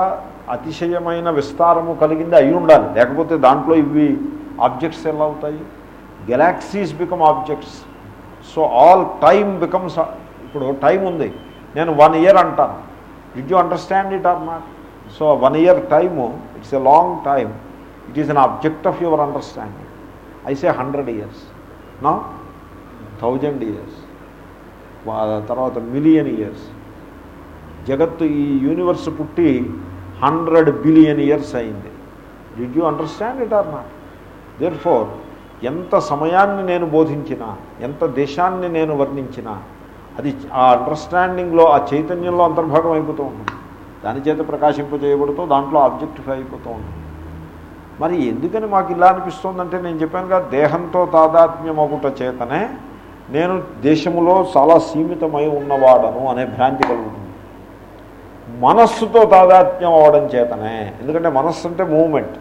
అతిశయమైన విస్తారము కలిగింది అయి ఉండాలి. లేకపోతే దాంట్లో ఇవి ఆబ్జెక్ట్స్ ఎలా అవుతాయి? Galaxies become objects so all time becomes ఇప్పుడు టైం ఉంది. నేను వన్ ఇయర్ అంటాను. Did you understand it or not so one year time it's a long time it is an object of your understanding I say hundred years నా థౌజండ్ ఇయర్స్ తర్వాత మిలియన్ ఇయర్స్. జగత్తు ఈ యూనివర్స్ పుట్టి హండ్రెడ్ బిలియన్ ఇయర్స్ అయింది. Did you understand it or not therefore ఎంత సమయాన్ని నేను బోధించినా ఎంత దేశాన్ని నేను వర్ణించినా అది ఆ అండర్స్టాండింగ్లో ఆ చైతన్యంలో అంతర్భాగం అయిపోతూ ఉంటుంది. దాని చేత ప్రకాశింపజేయబడుతూ దాంట్లో ఆబ్జెక్టిఫై అయిపోతూ ఉంటుంది. మరి ఎందుకని మాకు ఇలా అనిపిస్తుందంటే నేను చెప్పాను కదా దేహంతో తాదాత్మ్యం ఒకట చేతనే నేను దేశంలో చాలా సీమితమై ఉన్నవాడను అనే భ్రాంతి కలుగుతుంది. మనస్సుతో తాదాత్మ్యం అవడం చేతనే ఎందుకంటే మనస్సు అంటే మూమెంట్.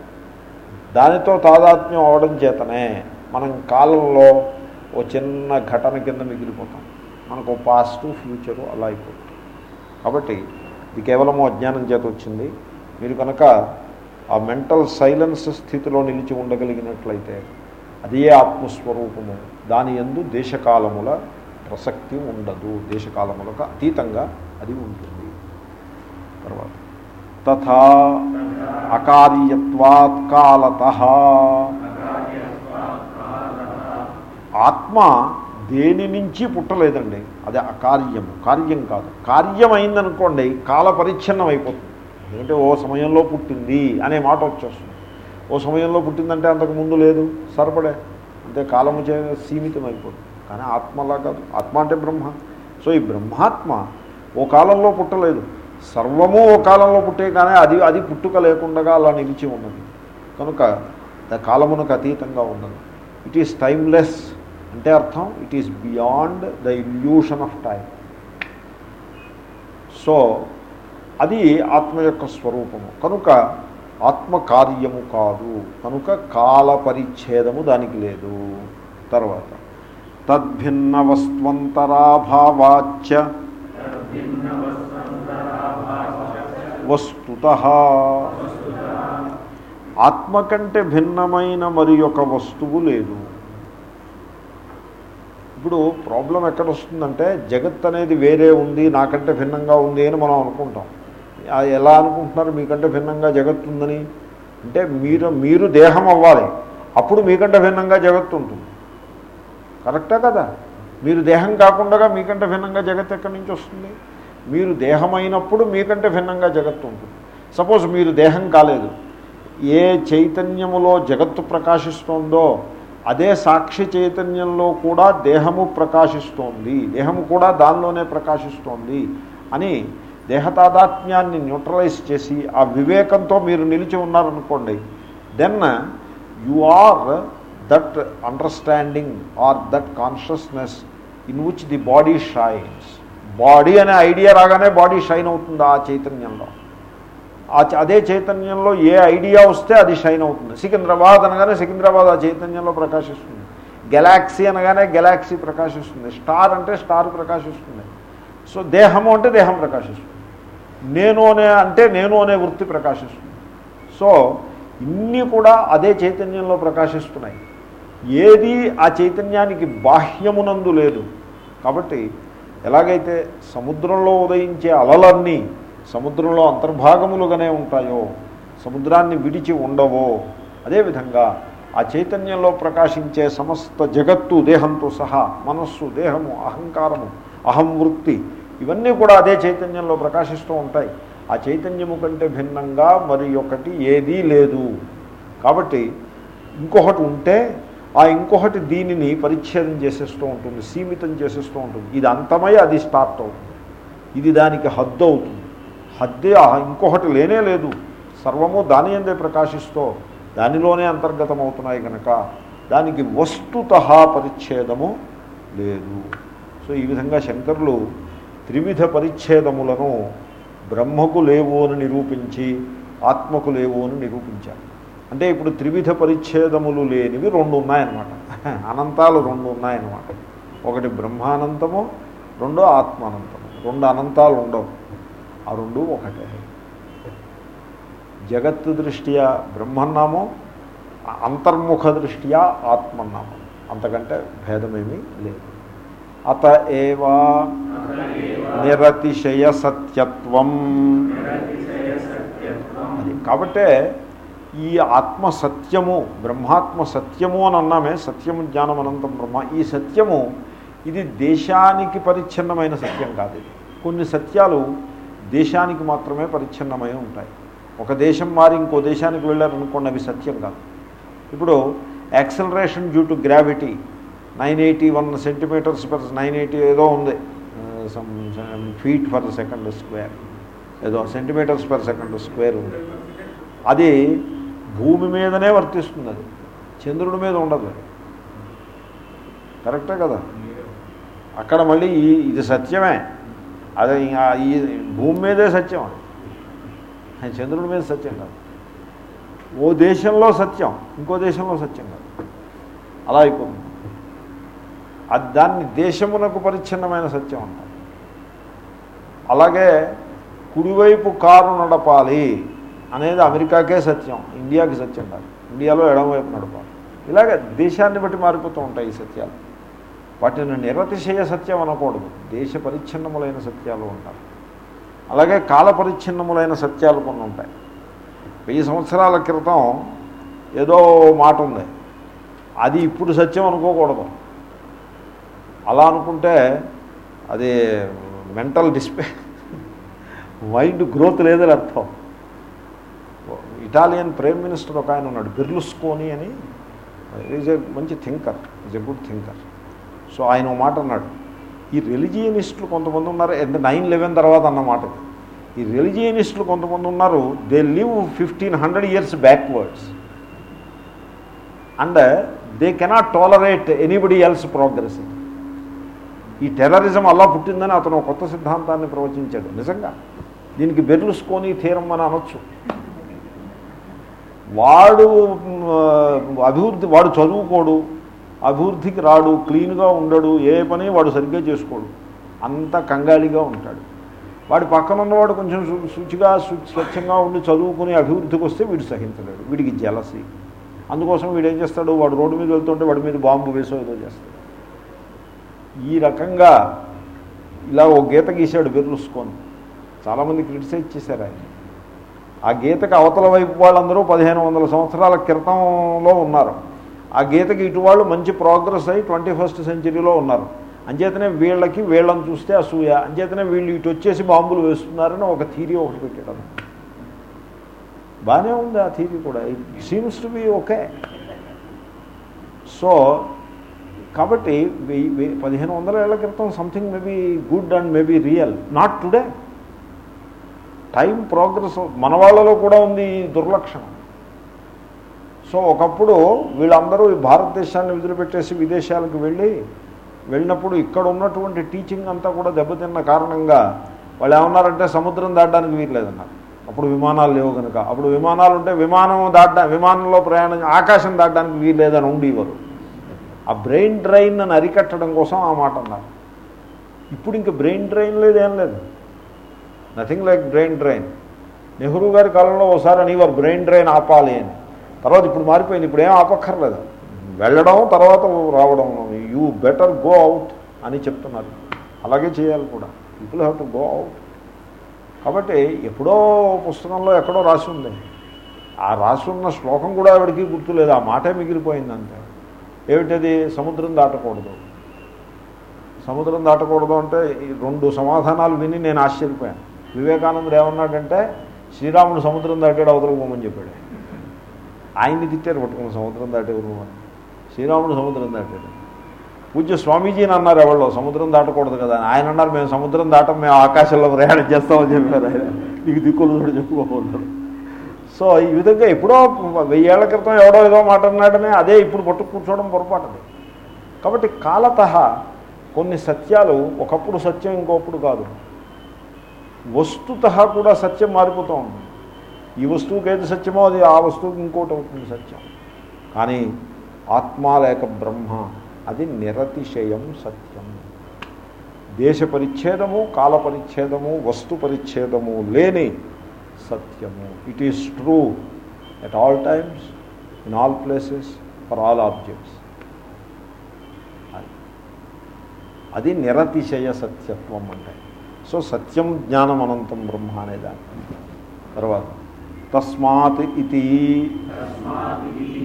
దానితో తాదాత్మ్యం అవడం చేతనే మనం కాలంలో ఓ చిన్న ఘటన కింద మిగిలిపోతాం. మనకు పాస్ట్ ఫ్యూచరు అలా అయిపోతుంది. కాబట్టి ఇది కేవలము అజ్ఞానం చేత వచ్చింది. మీరు కనుక ఆ మెంటల్ సైలెన్స్ స్థితిలో నిలిచి ఉండగలిగినట్లయితే అదే ఆత్మస్వరూపము. దాని ఎందు దేశకాలముల ప్రసక్తి ఉండదు. దేశకాలములకు అతీతంగా అది ఉంటుంది. తర్వాత తథా అకార్యత్వాత్ కాలత. ఆత్మ దేని నుంచి పుట్టలేదండి? అది అకార్యము. కార్యం కాదు. కార్యం అయిందనుకోండి కాల పరిచ్ఛిన్నం అయిపోతుంది ఎందుకంటే ఓ సమయంలో పుట్టింది అనే మాట వచ్చేస్తుంది. ఓ సమయంలో పుట్టిందంటే అంతకు ముందు లేదు సరిపడే. అంతే కాలము చే సీమితం అయిపోతుంది కానీ ఆత్మలా కాదు. ఆత్మ అంటే బ్రహ్మ. సో ఈ బ్రహ్మాత్మ ఓ కాలంలో పుట్టలేదు. సర్వము ఓ కాలంలో పుట్టే కానీ అది అది పుట్టుక లేకుండా అలా నిలిచి ఉన్నది. కనుక కాలమునకు అతీతంగా ఉన్నది. ఇట్ ఈస్ టైమ్లెస్ అంటే అర్థం it is beyond the illusion of time so అది ఆత్మ యొక్క స్వరూపము. కనుక ఆత్మ కార్యము కాదు. కనుక కాల పరిచ్ఛేదము దానికి లేదు. తర్వాత. తద్భిన్న వస్త్వంతరాభావాచ వస్తుత. ఆత్మ కంటే భిన్నమైన మరి ఒక వస్తువు లేదు. ఇప్పుడు ప్రాబ్లం ఎక్కడ వస్తుందంటే జగత్ అనేది వేరే ఉంది నాకంటే భిన్నంగా ఉంది అని మనం అనుకుంటాం. అది ఎలా అనుకుంటున్నారు? మీకంటే భిన్నంగా జగత్తు ఉందని. అంటే మీరు మీరు దేహం అవ్వాలి. అప్పుడు మీకంటే భిన్నంగా జగత్తు ఉంటుంది. కరెక్టా కదా? మీరు దేహం కాకుండా మీకంటే భిన్నంగా జగత్ ఎక్కడి నుంచి వస్తుంది? మీరు దేహం అయినప్పుడు మీకంటే భిన్నంగా జగత్తు ఉంటుంది. సపోజ్ మీరు దేహం కాలేదు. ఏ చైతన్యములో జగత్తు ప్రకాశిస్తోందో అదే సాక్షి చైతన్యంలో కూడా దేహము ప్రకాశిస్తోంది. దేహము కూడా దానిలోనే ప్రకాశిస్తోంది అని దేహతాదాత్మ్యాన్ని న్యూట్రలైజ్ చేసి ఆ వివేకంతో మీరు నిలిచి ఉన్నారనుకోండి then you are that understanding or that consciousness in which the body shines body అనే ఐడియా రాగానే బాడీ షైన్ అవుతుంది ఆ చైతన్యంలో. అదే చైతన్యంలో ఏ ఐడియా వస్తే అది షైన్ అవుతుంది. సికింద్రాబాద్ అనగానే సికింద్రాబాద్ ఆ చైతన్యంలో ప్రకాశిస్తుంది. గెలాక్సీ అనగానే గెలాక్సీ ప్రకాశిస్తుంది. స్టార్ అంటే స్టార్ ప్రకాశిస్తుంది. సో దేహము అంటే దేహం ప్రకాశిస్తుంది. నేను అనే అంటే నేను అనే వృత్తి ప్రకాశిస్తుంది. సో ఇన్ని కూడా అదే చైతన్యంలో ప్రకాశిస్తున్నాయి. ఏది ఆ చైతన్యానికి బాహ్యమునందు లేదు. కాబట్టి ఎలాగైతే సముద్రంలో ఉదయించే అలలన్నీ సముద్రంలో అంతర్భాగములుగానే ఉంటాయో సముద్రాన్ని విడిచి ఉండవో అదేవిధంగా ఆ చైతన్యంలో ప్రకాశించే సమస్త జగత్తు దేహంతో సహా మనస్సు దేహము అహంకారము అహం వృత్తి ఇవన్నీ కూడా అదే చైతన్యంలో ప్రకాశిస్తూ ఉంటాయి. ఆ చైతన్యము కంటే భిన్నంగా మరి ఒకటి ఏదీ లేదు. కాబట్టి ఇంకొకటి ఉంటే ఆ ఇంకొకటి దీనిని పరిచ్ఛేదం చేసేస్తూ ఉంటుంది సీమితం చేసేస్తూ ఉంటుంది. ఇది అంతమై అది స్టార్ట్ అవుతుంది. ఇది దానికి హద్దు అవుతుంది. హద్దే ఇంకొకటి లేనే లేదు. సర్వము దాని ఎందే ప్రకాశిస్తూ దానిలోనే అంతర్గతమవుతున్నాయి కనుక దానికి వస్తుత పరిచ్ఛేదము లేదు. సో ఈ విధంగా శంకరులు త్రివిధ పరిచ్ఛేదములను బ్రహ్మకు లేవు అని నిరూపించి ఆత్మకు లేవు అని నిరూపించారు. అంటే ఇప్పుడు త్రివిధ పరిచ్ఛేదములు లేనివి రెండు ఉన్నాయన్నమాట. అనంతాలు రెండు ఉన్నాయన్నమాట. ఒకటి బ్రహ్మానంతము రెండో ఆత్మానంతము. రెండు అనంతాలు ఉండవు. ఆ రెండు ఒకటే. జగత్తు దృష్ట్యా బ్రహ్మన్నామో అంతర్ముఖ దృష్ట్యా ఆత్మన్నామం. అంతకంటే భేదమేమీ లేదు. అత ఏవా నిరతిశయ సత్యత్వం. అది కాబట్టే ఈ ఆత్మ సత్యము బ్రహ్మాత్మ సత్యము అని అన్నామే సత్యము జ్ఞానం అనంతం బ్రహ్మ. ఈ సత్యము ఇది దేశానికి పరిచ్ఛిన్నమైన సత్యం కాదు ఇది. కొన్ని సత్యాలు దేశానికి మాత్రమే పరిచ్ఛిన్నమై ఉంటాయి. ఒక దేశం మారి ఇంకో దేశానికి వెళ్ళారనుకోండి అవి సత్యం కాదు. ఇప్పుడు acceleration due to gravity nine eighty one centimetres per nine eighty ఏదో ఉంది. Some feet per second square. ఏదో సెంటీమీటర్స్ పర్ సెకండ్ స్క్వేర్ ఉంది. అది భూమి మీదనే వర్తిస్తుంది అది చంద్రుడి మీద ఉండదు. కరెక్టే కదా? అక్కడ మళ్ళీ ఇది సత్యమే. అదే ఈ భూమి మీదే సత్యం అది చంద్రుడి మీద సత్యం కాదు. ఓ దేశంలో సత్యం ఇంకో దేశంలో సత్యం కాదు. అలా అయిపోతుంది. అది దాన్ని దేశమునకు పరిచ్ఛిన్నమైన సత్యం అంటారు. అలాగే కుడివైపు కారు నడపాలి. అనేది అమెరికాకే సత్యం ఇండియాకి సత్యం కాదు. ఇండియాలో ఎడమవైపు నడపాలి. ఇలాగే దేశాన్ని బట్టి మారిపోతూ ఉంటాయి ఈ సత్యాలు. వాటిని నిరతిశయ సత్యం అనకూడదు. దేశ పరిచ్ఛిన్నములైన సత్యాలు ఉంటారు అలాగే కాల పరిచ్ఛిన్నములైన సత్యాలు కొన్ని ఉంటాయి. వెయ్యి సంవత్సరాల క్రితం ఏదో మాట ఉంది. అది ఇప్పుడు సత్యం అనుకోకూడదు. అలా అనుకుంటే అది మెంటల్ డిస్ప్లే మైండ్ గ్రోత్ లేదని అర్థం. ఇటాలియన్ ప్రైమ్ మినిస్టర్ ఒక ఆయన ఉన్నాడు బిర్లుస్కోని అని. ఈజ్ ఏ మంచి thinker is a good thinker so ఆయన మాట అన్నాడు ఈ రిలిజియనిస్టులు కొంతమంది ఉన్నారు అంటే నైన్ లెవెన్ తర్వాత అన్నమాట ఈ రిలిజియనిస్టులు కొంతమంది ఉన్నారు they live fifteen hundred years backwards and they cannot tolerate anybody else progress ఈ టెర్రరిజం అలా పుట్టిందని అతను కొత్త సిద్ధాంతాన్ని ప్రవచించాడు నిజంగా. దీనికి బెర్లుస్కోని తీరం అని అనొచ్చు. వాడు అభివృద్ధి వాడు చదువుకోడు అభివృద్ధికి రాడు క్లీన్గా ఉండడు ఏ పని వాడు సరిగ్గా చేసుకోడు. అంత కంగాళిగా ఉంటాడు. వాడి పక్కన ఉన్నవాడు కొంచెం శుచిగా స్వచ్ఛంగా ఉండి చదువుకుని అభివృద్ధికి వస్తే వీడు సహించలేడు. వీడికి జలసి. అందుకోసం వీడు ఏం చేస్తాడు? వాడు రోడ్డు మీద వెళ్తుంటే వాడి మీద బాంబు వేసో ఏదో చేస్తాడు. ఈ రకంగా ఇలా ఓ గీత గీశాడు బెర్లుసుకొని చాలామంది క్రిటిసైజ్ చేశారు ఆయన. ఆ గీతకి అవతల వైపు వాళ్ళందరూ పదిహేను వందల సంవత్సరాల క్రితంలో ఉన్నారు. ఆ గీతకి ఇటు వాళ్ళు మంచి ప్రోగ్రెస్ అయ్యి ట్వంటీ ఫస్ట్ సెంచరీలో ఉన్నారు. అంచేతనే వీళ్ళకి వీళ్ళని చూస్తే అసూయ. అంచేతనే వీళ్ళు ఇటు వచ్చేసి బాంబులు వేస్తున్నారని ఒక థీరీ ఒకటి పెట్టడం బాగానే ఉంది ఆ థీరీ కూడా. It seems to be okay so కాబట్టి పదిహేను వందల ఏళ్ళ క్రితం something maybe good and maybe real not today time progress మన వాళ్ళలో కూడా ఉంది ఈ దుర్లక్షణం. సో ఒకప్పుడు వీళ్ళందరూ ఈ భారతదేశాన్ని వదిలిపెట్టేసి విదేశాలకు వెళ్ళి వెళ్ళినప్పుడు ఇక్కడ ఉన్నటువంటి టీచింగ్ అంతా కూడా దెబ్బతిన్న కారణంగా వాళ్ళు ఏమన్నారంటే సముద్రం దాటడానికి వీల్లేదన్నారు. అప్పుడు విమానాలు లేవు కనుక అప్పుడు విమానాలు ఉంటే విమానం దాట విమానంలో ప్రయాణం ఆకాశం దాటడానికి వీల్లేదని ఉండేవారు. ఆ బ్రెయిన్ డ్రైన్ అని అరికట్టడం కోసం ఆ మాట అన్నారు. ఇప్పుడు ఇంకా బ్రెయిన్ డ్రైన్ లేదు ఏం లేదు. Nothing like brain drain Nehru గారి కాలంలో ఒకసారి అనేవారు బ్రెయిన్ డ్రైన్ ఆపాలి అని. తర్వాత ఇప్పుడు మారిపోయింది. ఇప్పుడు ఏం ఆపక్కర్లేదు. వెళ్ళడం తర్వాత రావడం యూ బెటర్ గో అవుట్ అని చెప్తున్నారు. అలాగే చేయాలి కూడా. People have to go out కాబట్టి ఎప్పుడో పుస్తకంలో ఎక్కడో రాసి ఉంది. ఆ రాసి ఉన్న శ్లోకం కూడా ఎవరికి గుర్తులేదు. ఆ మాటే మిగిలిపోయింది అంతే ఏమిటది? సముద్రం దాటకూడదు. సముద్రం దాటకూడదు అంటే ఈ రెండు సమాధానాలు విని నేను ఆశ్చర్యపోయాను. వివేకానందుడు ఏమన్నాడంటే శ్రీరాముడు సముద్రం దాటాడు అవతల పోమని చెప్పాడు. ఆయన్ని తిట్టారు పట్టుకుని సముద్రం దాటే అని శ్రీరాముడు సముద్రం దాటాడు. పూజ్య స్వామీజీని అన్నారు ఎవరో సముద్రం దాటకూడదు కదా. ఆయన అన్నారు మేము సముద్రం దాటం మేము ఆకాశంలో ప్రయాణం చేస్తామని చెప్పారు ఆయన. నీకు దిక్కులు కూడా చెప్పుకోకూడదు సో ఈ విధంగా ఎప్పుడో వెయ్యేళ్ళ క్రితం ఎవడో ఏదో మాట అన్నాడనే అదే ఇప్పుడు పట్టు కూర్చోవడం పొరపాటుది. కాబట్టి కాలత కొన్ని సత్యాలు ఒకప్పుడు సత్యం ఇంకొప్పుడు కాదు. వస్తుత కూడా సత్యం మారిపోతూ ఉంటుంది ఈ వస్తువుకి ఏది సత్యమో అది ఆ వస్తువుకి ఇంకోటి అవుతుంది సత్యం. కానీ ఆత్మ లేక బ్రహ్మ అది నిరతిశయం సత్యం. దేశ పరిచ్ఛేదము కాల పరిచ్ఛేదము వస్తు పరిచ్ఛేదము లేని సత్యము. It is true at all times in all places for all objects అది నిరతిశయ సత్యత్వం అంటే. సో సత్యం జ్ఞానం అనంతం బ్రహ్మ అనేదాన్ని తర్వాత తస్మాత్ ఇది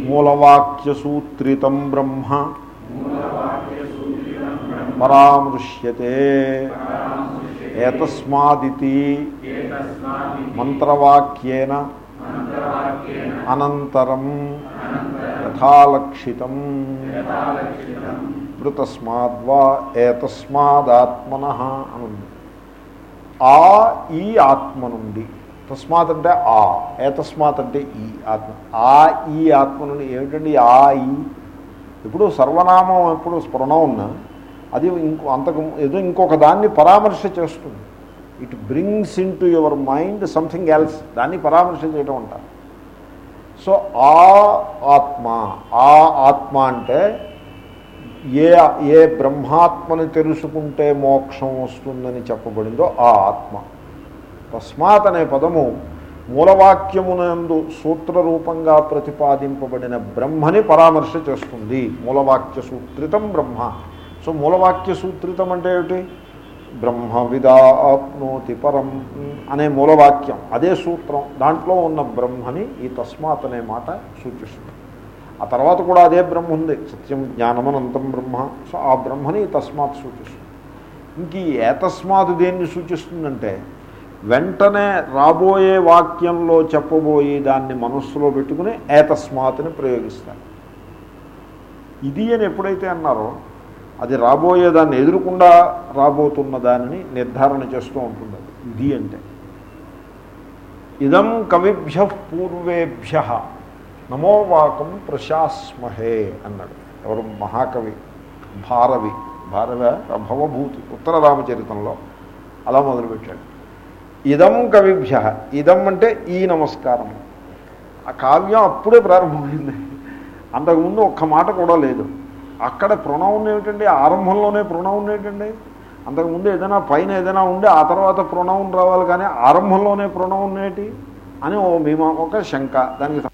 మూలవాక్యసూత్రితం బ్రహ్మ పరామృశ్యతే ఏతస్మాదితి మంత్రవాక్యేన అనంతరం యథాలక్షితం ఇప్పుడు తస్మాద్వా ఏతస్మాదాత్మన అని ఉంది ఆ ఈ ఆత్మ నుండి. తస్మాత్ అంటే ఆ. ఏతస్మాత్ అంటే ఈ ఆత్మ. ఆ ఈ ఆత్మ నుండి ఏమిటండి ఆ ఈ? ఇప్పుడు సర్వనామం ఎప్పుడు స్ఫురణం అది ఇంకో అంతకు ఏదో ఇంకొక దాన్ని పరామర్శ చేస్తుంది. It brings into your mind something else దాన్ని పరామర్శ చేయడం అంటారు. సో ఆ ఆత్మ ఆ ఆత్మ అంటే ఏ ఏ బ్రహ్మాత్మని తెలుసుకుంటే మోక్షం వస్తుందని చెప్పబడిందో ఆ ఆత్మ. తస్మాత్ అనే పదము మూలవాక్యమునందు సూత్రరూపంగా ప్రతిపాదింపబడిన బ్రహ్మని పరామర్శ చేస్తుంది. మూలవాక్య సూత్రితం బ్రహ్మ. సో మూలవాక్య సూత్రితం అంటే ఏమిటి? బ్రహ్మవిదా ఆప్నోతి పరం అనే మూలవాక్యం. అదే సూత్రం. దాంట్లో ఉన్న బ్రహ్మని ఈ తస్మాత్ అనే మాట సూచిస్తుంది. ఆ తర్వాత కూడా అదే బ్రహ్మ ఉంది. సత్యం జ్ఞానమనంతం బ్రహ్మ. సో ఆ బ్రహ్మని తస్మాత్ సూచిస్తుంది. ఇంక ఈ ఏతస్మాత్ దేన్ని సూచిస్తుందంటే వెంటనే రాబోయే వాక్యంలో చెప్పబోయే దాన్ని మనస్సులో పెట్టుకుని ఏతస్మాత్ని ప్రయోగిస్తారు. ఇది అని ఎప్పుడైతే అన్నారో అది రాబోయే దాన్ని ఎదురుకుండా రాబోతున్న దానిని నిర్ధారణ చేస్తూ ఉంటుంది. ఇది అంటే. ఇదం కవిభ్య పూర్వేభ్య. నమోవాకం ప్రశాస్మహే అన్నాడు. ఎవరు? మహాకవి భారవి. భారవ భవభూతి ఉత్తర రామచరితంలో అలా మొదలుపెట్టాడు. ఇదం కవిభ్య ఇదం అంటే ఈ నమస్కారం. ఆ కావ్యం అప్పుడే ప్రారంభమైంది. అంతకుముందు ఒక్క మాట కూడా లేదు. అక్కడ ప్రొనౌన్ ఏమిటండి? ఆరంభంలోనే ప్రొనౌన్ ఏమిటండి? అంతకుముందు ఏదైనా పైన ఏదైనా ఉండి ఆ తర్వాత ప్రొనౌన్ రావాలి కానీ ఆరంభంలోనే ప్రొనౌన్ ఏంటి? అని ఓ మీమా ఒక శంక దానికి